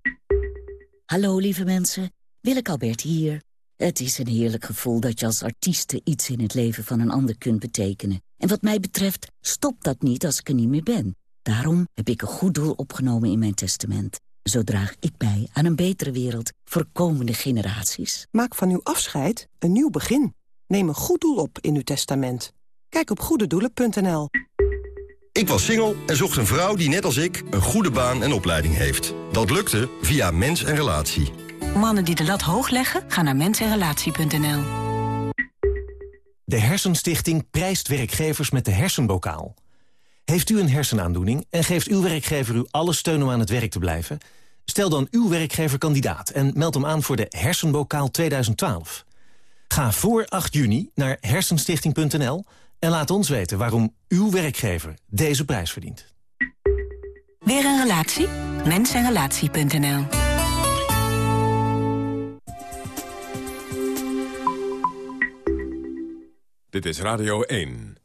Hallo lieve mensen, Willeke Albert hier. Het is een heerlijk gevoel dat je als artieste iets in het leven van een ander kunt betekenen. En wat mij betreft stopt dat niet als ik er niet meer ben. Daarom heb ik een goed doel opgenomen in mijn testament. Zo draag ik bij aan een betere wereld voor komende generaties. Maak van uw afscheid een nieuw begin. Neem een goed doel op in uw testament. Kijk op goededoelen.nl. Ik was single en zocht een vrouw die net als ik een goede baan en opleiding heeft. Dat lukte via Mens en Relatie. Mannen die de lat hoog leggen, gaan naar mensenrelatie.nl. De Hersenstichting prijst werkgevers met de hersenbokaal. Heeft u een hersenaandoening en geeft uw werkgever u alle steun om aan het werk te blijven? Stel dan uw werkgever kandidaat en meld hem aan voor de Hersenbokaal 2012. Ga voor 8 juni naar hersenstichting.nl en laat ons weten waarom uw werkgever deze prijs verdient. Weer een relatie? Mensenrelatie.nl Dit is Radio 1.